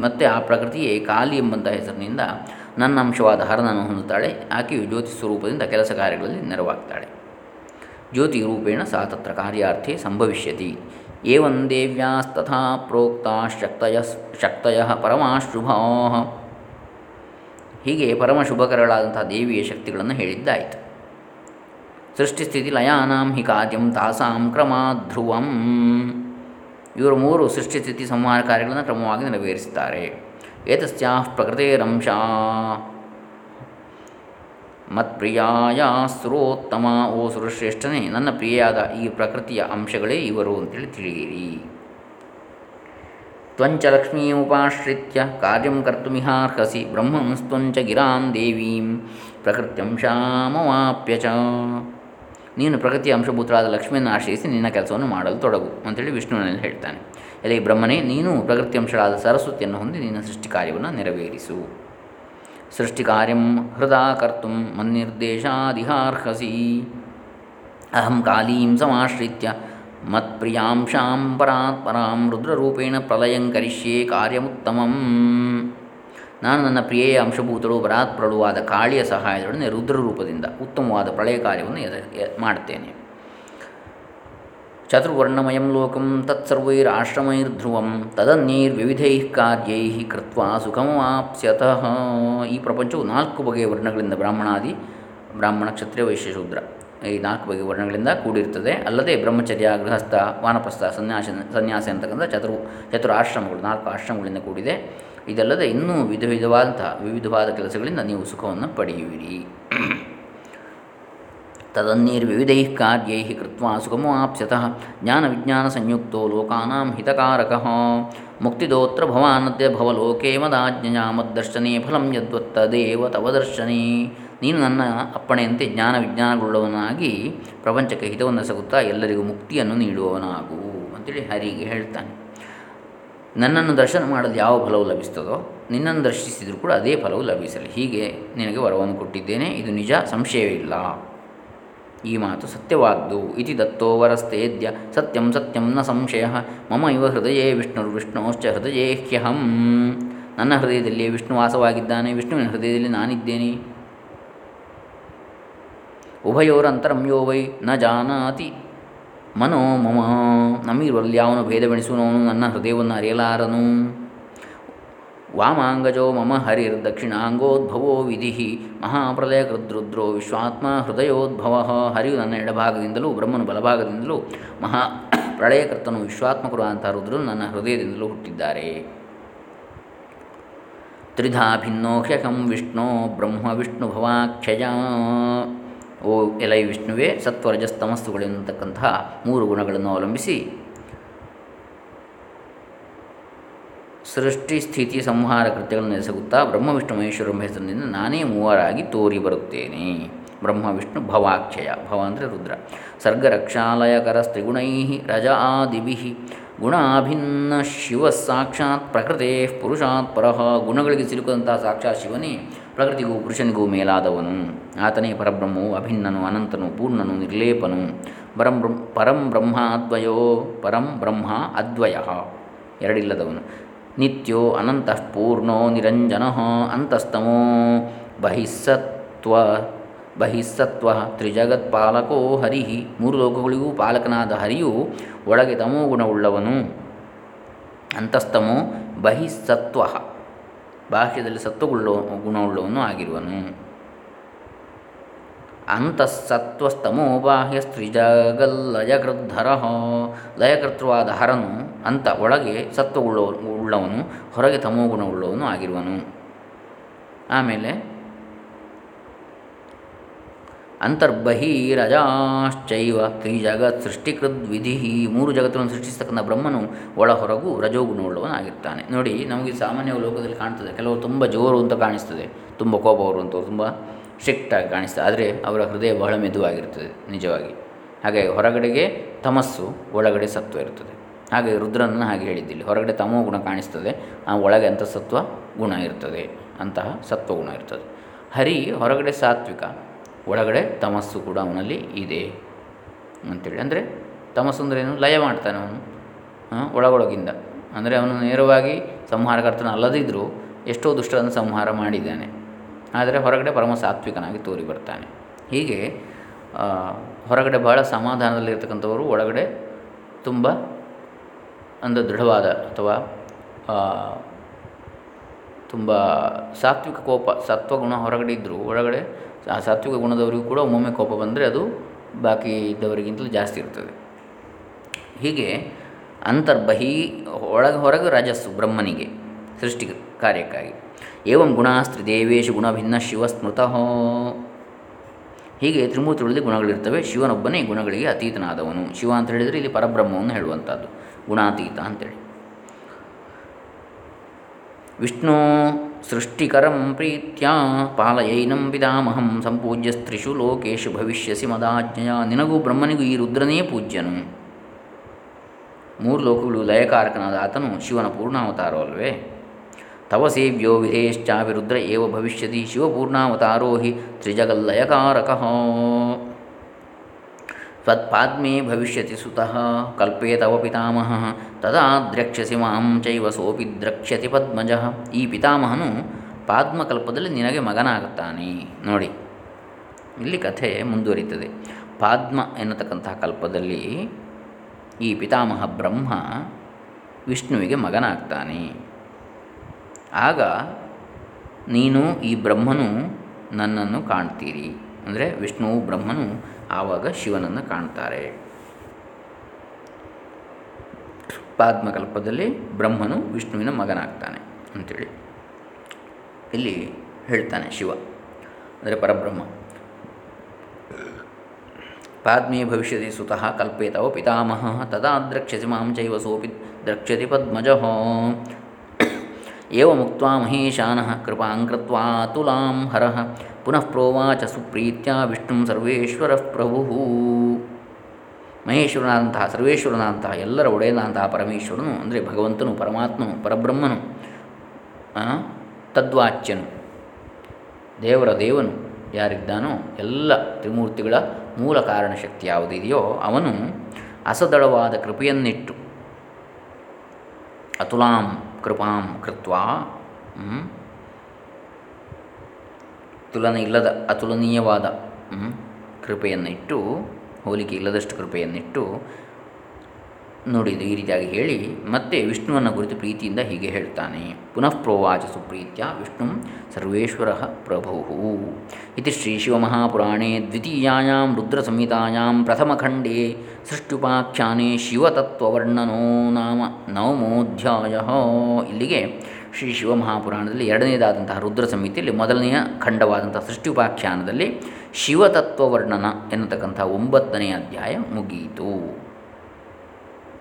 [SPEAKER 1] ಮತ್ತು ಆ ಪ್ರಕೃತಿಯೇ ಕಾಲಿ ಎಂಬಂಥ ಹೆಸರಿನಿಂದ ನನ್ನ ಅಂಶವಾದ ಹರನನ್ನು ಹೊಂದುತ್ತಾಳೆ, ಆಕೆಯು ಜ್ಯೋತಿ ಸ್ವರೂಪದಿಂದ ಕೆಲಸ ಕಾರ್ಯಗಳಲ್ಲಿ ನೆರವಾಗ್ತಾಳೆ. ಜ್ಯೋತಿ ರೂಪೇಣ ಸಾ ತತ್ರ ಕಾರ್ಯಾರ್ಥೆ ಸಂಭವಿಷ್ಯತಿ। ಏವಂ ದೇವ್ಯಾಸ್ತಥಾ ಪ್ರೋಕ್ತ ಶಕ್ತಯ ಶಕ್ತಯ ಪರಮಾಶುಭಾ। ಹೀಗೆ ಪರಮಶುಭಕರಗಳಾದಂಥ ದೇವಿಯ ಶಕ್ತಿಗಳನ್ನು ಹೇಳಿದ್ದಾಯಿತು. ಸೃಷ್ಟಿಸ್ಥಿತಿ ಲಯಾನಾಂ ಹಿ ಕಾರ್ಯಂ ತಾಸಾಂ ಕ್ರಮಾಧ್ರುವಂ ಇವರು ಮೂರು ಸೃಷ್ಟಿಸ್ಥಿತಿ ಸಂಹಾರ ಕಾರ್ಯಗಳನ್ನು ಕ್ರಮವಾಗಿ ನೆರವೇರಿಸುತ್ತಾರೆ. ಏತಸ್ಯಾ ಪ್ರಕೃತಿರಂಶ ಮತ್ಪ್ರಿಯಾಯ ಸುರೋತ್ತಮ, ಓ ಸುರಶ್ರೇಷ್ಠನೇ, ನನ್ನ ಪ್ರಿಯಾದ ಈ ಪ್ರಕೃತಿಯ ಅಂಶಗಳೇ ಇವರು ಅಂತೇಳಿ ತಿಳಿಯಿರಿ. ತ್ವಂಚ ಲಕ್ಷ್ಮೀಮುಪಾಶ್ರಿತ್ಯ ಕಾರ್ಯಂ ಕರ್ತುಮಿಹಾರ್ಹಸಿ ಬ್ರಹ್ಮಂಸ್ತ್ವಂಚ ಗಿರಾಂ ದೇವೀಂ ಪ್ರಕೃತ್ಯಂಶಾಮವಾಪ್ಯ ಚ. ನೀನು ಪ್ರಕೃತಿಯ ಅಂಶಭೂತರಾದ ಲಕ್ಷ್ಮಿಯನ್ನು ಆಶ್ರಯಿಸಿ ನಿನ್ನ ಕೆಲಸವನ್ನು ಮಾಡಲು ತೊಡಗು ಅಂತೇಳಿ ವಿಷ್ಣುವಿನಲ್ಲಿ ಹೇಳ್ತಾನೆ. ಎಲೆ ಬ್ರಹ್ಮನೇ, ನೀನು ಪ್ರಕೃತಿ ಅಂಶರಾದ ಸರಸ್ವತಿಯನ್ನು ಹೊಂದಿ ನಿನ್ನ ಸೃಷ್ಟಿ ಕಾರ್ಯವನ್ನು ನೆರವೇರಿಸು. ಸೃಷ್ಟಿ ಕಾರ್ಯಂ ಹೃದಾ ಕರ್ತು ಮನ್ನಿರ್ದೇಶಾದಿಹಾರ್ಹಸಿ. ಅಹಂ ಕಾಲೀಂ ಸಮಾಶ್ರಿತ್ಯ. ಮತ್ಪ್ರಿಯಾಂಶಾಂ ಪರಾತ್ಪರಾಂ ರುದ್ರರೂಪೇಣ ಪ್ರಲಯಂ ಕರಿಷ್ಯೆ ಕಾರ್ಯಮುತ್ತಮಂ. ನಾನು ನನ್ನ ಪ್ರಿಯೆಯ ಅಂಶಭೂತಳು ಪರಾತ್ಪರಳುವಾದ ಕಾಳಿಯ ಸಹಾಯದೊಡನೆ ರುದ್ರ ರೂಪದಿಂದ ಉತ್ತಮವಾದ ಪ್ರಳಯ ಕಾರ್ಯವನ್ನು ಮಾಡ್ತೇನೆ. ಚತುರ್ವರ್ಣಮಯಂ ಲೋಕಂ ತತ್ಸರ್ವೈರಾಶ್ರಮೈರ್ಧ್ರುವಂ ತದನ್ಯೈರ್ವಿವಿಧೈ ಕಾರ್ಯೈ ಕೃತ್ವ ಸುಖಮವಾಪ್ಸ್ಯತಃ. ಈ ಪ್ರಪಂಚವು ನಾಲ್ಕು ಬಗೆಯ ವರ್ಣಗಳಿಂದ ಬ್ರಾಹ್ಮಣಾದಿ, ಬ್ರಾಹ್ಮಣ ಕ್ಷತ್ರಿಯ ವೈಶ್ಯ ಶೂದ್ರ ಈ ನಾಲ್ಕು ಬಗೆಯ ವರ್ಣಗಳಿಂದ ಕೂಡಿರ್ತದೆ. ಅಲ್ಲದೆ ಬ್ರಹ್ಮಚರ್ಯ, ಗೃಹಸ್ಥ, ವಾನಪ್ರಸ್ಥ ಸನ್ಯಾಸ ಸನ್ಯಾಸಿ ಅಂತಕ್ಕಂಥ ಚತುರ್ ಚತುರ ಆಶ್ರಮಗಳು ನಾಲ್ಕು ಆಶ್ರಮಗಳಿಂದ ಕೂಡಿದೆ. ಇದಲ್ಲದೆ ಇನ್ನೂ ವಿಧ ವಿಧವಾದಂತಹ ವಿವಿಧವಾದ ಕೆಲಸಗಳಿಂದ ನೀವು ಸುಖವನ್ನು ಪಡೆಯುವಿರಿ. ತದನ್ಯೈರ್ವಿವಿಧೈ ಕಾರ್ಯೈ ಕೃತ್ವ ಸುಖಮಾಪ್ಸ್ಯತಃ ಜ್ಞಾನ ವಿಜ್ಞಾನ ಸಂಯುಕ್ತೋ ಲೋಕಾನಾಂ ಹಿತಕಾರಕಃ. ಮುಕ್ತಿದೋತ್ರ ಭವಾನದ್ಯ ಭವಲೋಕೆ ಮದಾಜ್ಞಾ ಮದ್ದರ್ಶನೇ ಫಲಂ ಯದ್ವತ್ತದೇವ ತವ ದರ್ಶನೇ. ನೀನು ನನ್ನ ಅಪ್ಪಣೆಯಂತೆ ಜ್ಞಾನ ವಿಜ್ಞಾನಗೊಳ್ಳುವವನಾಗಿ ಪ್ರಪಂಚಕ್ಕೆ ಹಿತವನ್ನು ಸಗುತ್ತಾ ಎಲ್ಲರಿಗೂ ಮುಕ್ತಿಯನ್ನು ನೀಡುವವನಾಗು ಅಂತೇಳಿ ಹರಿಗೆ ಹೇಳ್ತಾನೆ. ನನ್ನನ್ನು ದರ್ಶನ ಮಾಡಲು ಯಾವ ಫಲವು ಲಭಿಸ್ತದೋ ನಿನ್ನನ್ನು ದರ್ಶಿಸಿದರೂ ಕೂಡ ಅದೇ ಫಲವು ಲಭಿಸಲಿ. ಹೀಗೆ ನಿನಗೆ ವರವನ್ನು ಕೊಟ್ಟಿದ್ದೇನೆ. ಇದು ನಿಜ ಸಂಶಯವಿಲ್ಲ ಈ ಮಾತು ಸತ್ಯವಾದ್ದು. ಇತಿ ದತ್ತೋ ವರಸ್ತೇದ್ಯ ಸತ್ಯಂ ಸತ್ಯಂ ನ ಸಂಶಯ. ಮಮ ಇವ ಹೃದಯೇ ವಿಷ್ಣುರು ವಿಷ್ಣೋಶ್ಚ ಹೃದಯೇ ಹ್ಯಹಂ. ನನ್ನ ಹೃದಯದಲ್ಲಿ ವಿಷ್ಣು ವಾಸವಾಗಿದ್ದಾನೆ. ವಿಷ್ಣುವಿನ ಹೃದಯದಲ್ಲಿ ನಾನಿದ್ದೇನೆ. ಉಭಯೋರಂತರಂ ಯೋ ವೈ ನ ಜಾನಾತಿ. ಮನೋ ಮಮ ನಮ್ಮಿರುವಲ್ಲಿ ಯಾವನು ಭೇದವೆಣಿಸುವವನು ನನ್ನ ಹೃದಯವನ್ನು ಅರಿಯಲಾರನು. ವಾಮಾಂಗಜೋ ಮಮ ಹರಿರ್ ದಕ್ಷಿಣಾಂಗೋದ್ಭವೋ ವಿಧಿ ಮಹಾಪ್ರಲಯ ಕೃದ್ರುದ್ರೋ ವಿಶ್ವಾತ್ಮ ಹೃದಯೋದ್ಭವ. ಹರಿಯು ನನ್ನ ಎಡಭಾಗದಿಂದಲೂ, ಬ್ರಹ್ಮನು ಬಲಭಾಗದಿಂದಲೂ ಮಹಾ ಪ್ರಳಯಕರ್ತನು ವಿಶ್ವಾತ್ಮಕರು ಅಂತ ನನ್ನ ಹೃದಯದಿಂದಲೂ ಹುಟ್ಟಿದ್ದಾರೆ. ತ್ರಿಧಾ ಭಿನ್ನೋಹ್ಯಕಂ ವಿಷ್ಣು ಬ್ರಹ್ಮ ವಿಷ್ಣು ಭವಾಕ್ಷಯ ಓ ಎಲೈ ವಿಷ್ಣುವೇ ಸತ್ವರಜಸ್ತಮಸ್ತುಗಳೆನ್ನತಕ್ಕಂತಹ ಮೂರು ಗುಣಗಳನ್ನು ಅವಲಂಬಿಸಿ ಸೃಷ್ಟಿ ಸ್ಥಿತಿ ಸಂಹಾರ ಕೃತ್ಯಗಳನ್ನು ಎಸಗುತ್ತಾ ಬ್ರಹ್ಮ, ವಿಷ್ಣು, ಮಹೇಶ್ವರ ಹೆಸರಿನಿಂದ ನಾನೇ ಮೂವರಾಗಿ ತೋರಿ ಬರುತ್ತೇನೆ. ಬ್ರಹ್ಮ, ವಿಷ್ಣು, ಭವಾಕ್ಷಯ. ಭವ ಅಂದರೆ ರುದ್ರ. ಸರ್ಗರಕ್ಷಾಲಯಕರ ಸ್ತ್ರಿಗುಣೈ ರಜ ಆದಿಭಿ ಗುಣಾಭಿನ್ನ ಶಿವ ಸಾಕ್ಷಾತ್ ಪ್ರಕೃತೇ ಪುರುಷಾತ್ ಪರಹ ಗುಣಗಳಿಗೆ ಸಿಲುಕದಂತಹ ಸಾಕ್ಷಾತ್ ಶಿವನೇ ಪ್ರಕೃತಿಗೂ ಪುರುಷನಿಗೂ ಮೇಲಾದವನು. ಆತನೇ ಪರಬ್ರಹ್ಮವು ಅಭಿನ್ನನು, ಅನಂತನು ಪೂರ್ಣನು, ನಿರ್ಲೇಪನು. ಪರಂ ಪರಂ ಬ್ರಹ್ಮ ಅದ್ವಯೋ ಪರಂ ಬ್ರಹ್ಮ ಅದ್ವಯ. ಎರಡಿಲ್ಲದವನು. ನಿತ್ಯೋ ಅನಂತಃ ಪೂರ್ಣೋ ನಿರಂಜನ ಅಂತಸ್ತಮೋ. ಬಹಿಸ್ಸತ್ವ ಬಹಿಸ್ಸತ್ವ ತ್ರಿಜಗತ್ಪಾಲಕೋ ಹರಿ. ಮೂರು ಲೋಕಗಳಿಗೂ ಪಾಲಕನಾದ ಹರಿಯು ಒಳಗೆ ತಮೋ ಗುಣವುಳ್ಳವನು ಅಂತಸ್ತಮೋ ಬಹಿಸ್ಸತ್ವ ಬಾಹ್ಯದಲ್ಲಿ ಸತ್ವಗುಳ್ಳ, ಗುಣವುಳ್ಳವನು ಆಗಿರುವನು. ಅಂತಃಸತ್ವಸ್ತಮೋ ಬಾಹ್ಯ ಸ್ತ್ರೀಜಗಲ್ಲಯಕೃದ್ಧರ ಲಯಕರ್ತೃವಾದ ಹರನು ಅಂತ ಒಳಗೆ ಸತ್ವಗುಳ್ಳ, ಉಳ್ಳವನು, ಹೊರಗೆ ತಮೋಗುಣವುಳ್ಳವನು ಆಗಿರುವನು. ಆಮೇಲೆ ಅಂತರ್ಬಹಿರಜಾಶ್ಚೈವ ತ್ರಿಜಗತ್ ಸೃಷ್ಟಿಕೃದ್ ವಿಧಿ. ಮೂರು ಜಗತ್ತನ್ನು ಸೃಷ್ಟಿಸ್ತಕ್ಕಂಥ ಬ್ರಹ್ಮನು ಒಳ ಹೊರಗು ರಜೋಗುಣವುಳ್ಳವನಾಗಿರ್ತಾನೆ ನೋಡಿ, ನಮಗೆ ಸಾಮಾನ್ಯ ಲೋಕದಲ್ಲಿ ಕಾಣ್ತದೆ. ಕೆಲವರು ತುಂಬ ಜೋರು ಅಂತ ಕಾಣಿಸ್ತದೆ. ತುಂಬ ಕೋಪ ಅಂತ ತುಂಬ ಸ್ಟ್ರಿಕ್ಟಾಗಿ ಕಾಣಿಸ್ತದೆ ಆದರೆ ಅವರ ಹೃದಯ ಬಹಳ ಮೆದುವಾಗಿರ್ತದೆ, ನಿಜವಾಗಿ. ಹಾಗೆ ಹೊರಗಡೆಗೆ ತಮಸ್ಸು, ಒಳಗಡೆ ಸತ್ವ ಇರ್ತದೆ. ಹಾಗೆ ರುದ್ರನನ್ನು ಹಾಗೆ ಹೇಳಿದ್ದಿಲ್ಲ. ಹೊರಗಡೆ ತಮೋ ಗುಣ ಕಾಣಿಸ್ತದೆ, ಆ ಒಳಗೆ ಅಂತಸತ್ವ ಗುಣ ಇರ್ತದೆ. ಅಂತಹ ಸತ್ವಗುಣ ಇರ್ತದೆ. ಹರಿ ಹೊರಗಡೆ ಸಾತ್ವಿಕ ಒಳಗಡೆ ತಮಸ್ಸು ಕೂಡ ಅವನಲ್ಲಿ ಇದೆ ಅಂಥೇಳಿ ಅಂದರೆ ತಮಸ್ಸು ಅಂದರೆ ಏನು? ಲಯ ಮಾಡ್ತಾನೆ ಅವನು ಒಳಗೊಳಗಿಂದ. ಅಂದರೆ ಅವನು ನೇರವಾಗಿ ಸಂಹಾರಕರ್ತನ ಅಲ್ಲದಿದ್ದರೂ ಎಷ್ಟೋ ದುಷ್ಟರನ್ನು ಸಂಹಾರ ಮಾಡಿದ್ದಾನೆ. ಆದರೆ ಹೊರಗಡೆ ಪರಮ ಸಾತ್ವಿಕನಾಗಿ ತೋರಿ ಬರ್ತಾನೆ. ಹೀಗೆ ಹೊರಗಡೆ ಬಹಳ ಸಮಾಧಾನದಲ್ಲಿರ್ತಕ್ಕಂಥವರು ಒಳಗಡೆ ತುಂಬ ಒಂದು ದೃಢವಾದ ಅಥವಾ ತುಂಬ ಸಾತ್ವಿಕ ಕೋಪ, ಸತ್ವಗುಣ ಹೊರಗಡೆ ಇದ್ದರೂ ಒಳಗಡೆ ಆ ಸಾತ್ವಿಕ ಗುಣದವರಿಗೂ ಕೂಡ ಒಮ್ಮೊಮ್ಮೆ ಕೋಪ ಬಂದರೆ ಅದು ಬಾಕಿ ಇದ್ದವರಿಗಿಂತಲೂ ಜಾಸ್ತಿ ಇರ್ತದೆ. ಹೀಗೆ ಅಂತರ್ಬಹಿ ಒಳಗೆ ಹೊರಗೆ ರಜಸ್ಸು ಬ್ರಹ್ಮನಿಗೆ ಸೃಷ್ಟಿ ಕಾರ್ಯಕ್ಕಾಗಿ. ಏವಂ ಗುಣಾಸ್ತ್ರಿ ದೇವೇಶು ಗುಣಭಿನ್ನ ಶಿವ ಸ್ಮೃತಹೋ ಹೀಗೆ ತ್ರಿಮೂರ್ತಿಗಳಲ್ಲಿ ಗುಣಗಳಿರ್ತವೆ. ಶಿವನೊಬ್ಬನೇ ಗುಣಗಳಿಗೆ ಅತೀತನಾದವನು. ಶಿವ ಅಂತ ಹೇಳಿದರೆ ಇಲ್ಲಿ ಪರಬ್ರಹ್ಮವನ್ನು ಹೇಳುವಂಥದ್ದು. ಗುಣಾತೀತ ಅಂತೇಳಿ. ವಿಷ್ಣು ಸೃಷ್ಟಿಕರಂ ಪ್ರೀತ್ಯ ಪಾಲಯೈನಂ ಪಿತಾಮಹಂ ಸಂಪೂಜ್ಯ ಸ್ತ್ರಿಷು ಲೋಕೇಶು ಭವಿಷ್ಯಸಿ ಮದಾಜ್ಞೆಯ. ನಿನಗೂ ಬ್ರಹ್ಮನಿಗೂ ಈ ರುದ್ರನೇ ಪೂಜ್ಯನು. ಮೂರು ಲೋಕಗಳು ಲಯಕಾರಕನಾದ ಆತನು ಶಿವನ ಪೂರ್ಣಾವತಾರವಲ್ವೇ ತವ ಸೇವ್ಯೋ ವಿಧೇಶ್ಚಾವಿರುದ್ರ ಏವ ಭವಿಷ್ಯತಿ ಶಿವಪೂರ್ಣಾವತಾರೋ ಹಿ ತ್ರಿಜಗಲ್ಲಯಕಾರಕ. ತ್ವತ್ಪಾದ್ಮೇ ಭವಿಷ್ಯತಿ ಸುತಃ ಕಲ್ಪೇ ತವ ಪಿತಾಮಹ ತದಾ ದ್ರಕ್ಷ್ಯಸಿ ಮಾಂ ಚೈವ ಸೋಪಿ ದ್ರಕ್ಷ್ಯತಿ ಪದ್ಮಜ ಈ ಪಿತಾಮಹನು ಪಾದ್ಮಕಲ್ಪದಲ್ಲಿ ನಿನಗೆ ಮಗನಾಗುತ್ತಾನೆ. ನೋಡಿ, ಇಲ್ಲಿ ಕಥೆ ಮುಂದುವರಿತದೆ ಪಾದ್ಮ ಎನ್ನತಕ್ಕಂತಹ ಕಲ್ಪದಲ್ಲಿ ಈ ಪಿತಾಮಹ ಬ್ರಹ್ಮ ವಿಷ್ಣುವಿಗೆ ಮಗನಾಗ್ತಾನೆ. ಆಗ ನೀನು ಈ ಬ್ರಹ್ಮನು ನನ್ನನ್ನು ಕಾಣ್ತೀರಿ. ಅಂದರೆ ವಿಷ್ಣುವು ಬ್ರಹ್ಮನು ಆವಾಗ ಶಿವನನ್ನು ಕಾಣ್ತಾರೆ. ಪಾದ್ಮಕಲ್ಪದಲ್ಲಿ ಬ್ರಹ್ಮನು ವಿಷ್ಣುವಿನ ಮಗನಾಗ್ತಾನೆ ಅಂಥೇಳಿ ಇಲ್ಲಿ ಹೇಳ್ತಾನೆ ಶಿವ, ಅಂದರೆ ಪರಬ್ರಹ್ಮ. ಪಾದ್ಮೇ ಭವಿಷ್ಯತಿ ಸುತಃ ಕಲ್ಪೇತವ ಪಿತಾಮಹ ತದಾ ದ್ರಕ್ಷ್ಯಸಿ ಮಾಂ ಚೈವ ಸೋಪಿ ದ್ರಕ್ಷ್ಯತಿ ಪದ್ಮಜ. ಏವ ಮುಕ್ತ ಮಹೇಶಾನಃ ಕೃಪಾಂ ಕೃತ್ವಾ ತುಲಾಂ ಹರಃ ಪುನಃ ಪ್ರೋವಾಚ ಸುಪ್ರೀತ್ಯ ವಿಷ್ಣು ಸರ್ವೇಶ್ವರ ಪ್ರಭು ಮಹೇಶ್ವರನಾದಂತಹ ಸರ್ವೇಶ್ವರನಾದಂತಹ ಎಲ್ಲರ ಒಡೆಯನಾದಂತಹ ಪರಮೇಶ್ವರನು, ಅಂದರೆ ಭಗವಂತನು, ಪರಮಾತ್ಮನು, ಪರಬ್ರಹ್ಮನು ತದ್ವಾಚ್ಯನು, ದೇವರ ದೇವನು ಯಾರಿದ್ದಾನೋ ಎಲ್ಲ ತ್ರಿಮೂರ್ತಿಗಳ ಮೂಲ ಕಾರಣ ಶಕ್ತಿ ಯಾವುದಿದೆಯೋ ಅವನು ಅಸದಳವಾದ ಕೃಪೆಯನ್ನಿಟ್ಟು ಅತುಲಾಂ ಕೃಪಾಂ ಕೃತ್ವ ತುಲನೆ ಇಲ್ಲದ ಅತುಲನೀಯವಾದ ಕೃಪೆಯನ್ನಿಟ್ಟು ಹೋಲಿಕೆ ಇಲ್ಲದಷ್ಟು ಕೃಪೆಯನ್ನಿಟ್ಟು ನೋಡಿದ್ದು ಈ ರೀತಿಯಾಗಿ ಹೇಳಿ ಮತ್ತೆ ವಿಷ್ಣುವನ್ನು ಕುರಿತು ಪ್ರೀತಿಯಿಂದ ಹೀಗೆ ಹೇಳ್ತಾನೆ. ಪುನಃ ಪ್ರೋವಾಚ ಸುಪ್ರೀತ್ಯ ವಿಷ್ಣು ಸರ್ವೇಶ್ವರ ಪ್ರಭು. ಇತಿ ಶ್ರೀ ಶಿವಮಹಾಪುರಾಣೇ ದ್ವಿತೀಯಾಂ ರುದ್ರಸಂಹಿತಾಯಾಂ ಪ್ರಥಮಖಂಡೇ ಸೃಷ್ಟ್ಯುಪಾಖ್ಯಾನೆ ಶಿವತತ್ವವರ್ಣನೋ ನಾಮ ನವಮೋಧ್ಯಾಯ. ಇಲ್ಲಿಗೆ ಶ್ರೀ ಶಿವಮಹಾಪುರಾಣದಲ್ಲಿ ಎರಡನೇದಾದಂತಹ ರುದ್ರ ಸಂಹಿತೆಯಲ್ಲಿ ಮೊದಲನೆಯ ಖಂಡವಾದಂತಹ ಸೃಷ್ಟ್ಯುಪಾಖ್ಯಾನದಲ್ಲಿ ಶಿವತತ್ವವರ್ಣನ ಎನ್ನತಕ್ಕಂಥ ಒಂಬತ್ತನೆಯ ಅಧ್ಯಾಯ ಮುಗಿಯಿತು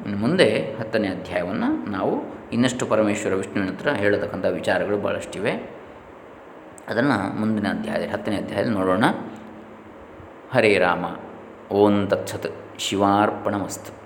[SPEAKER 1] ಇನ್ನು ಮುಂದೆ ಹತ್ತನೇ ಅಧ್ಯಾಯವನ್ನು ನಾವು ಇನ್ನಷ್ಟು ಪರಮೇಶ್ವರ ವಿಷ್ಣುವಿನ ಹತ್ರ ಹೇಳತಕ್ಕಂಥ ವಿಚಾರಗಳು ಭಾಳಷ್ಟಿವೆ ಅದನ್ನು ಮುಂದಿನ ಅಧ್ಯಾಯದಲ್ಲಿ, ಹತ್ತನೇ ಅಧ್ಯಾಯದಲ್ಲಿ ನೋಡೋಣ. ಹರೇ ರಾಮ, ಓಂ ತತ್ಸತ್, ಶಿವಾರ್ಪಣಮಸ್ತು.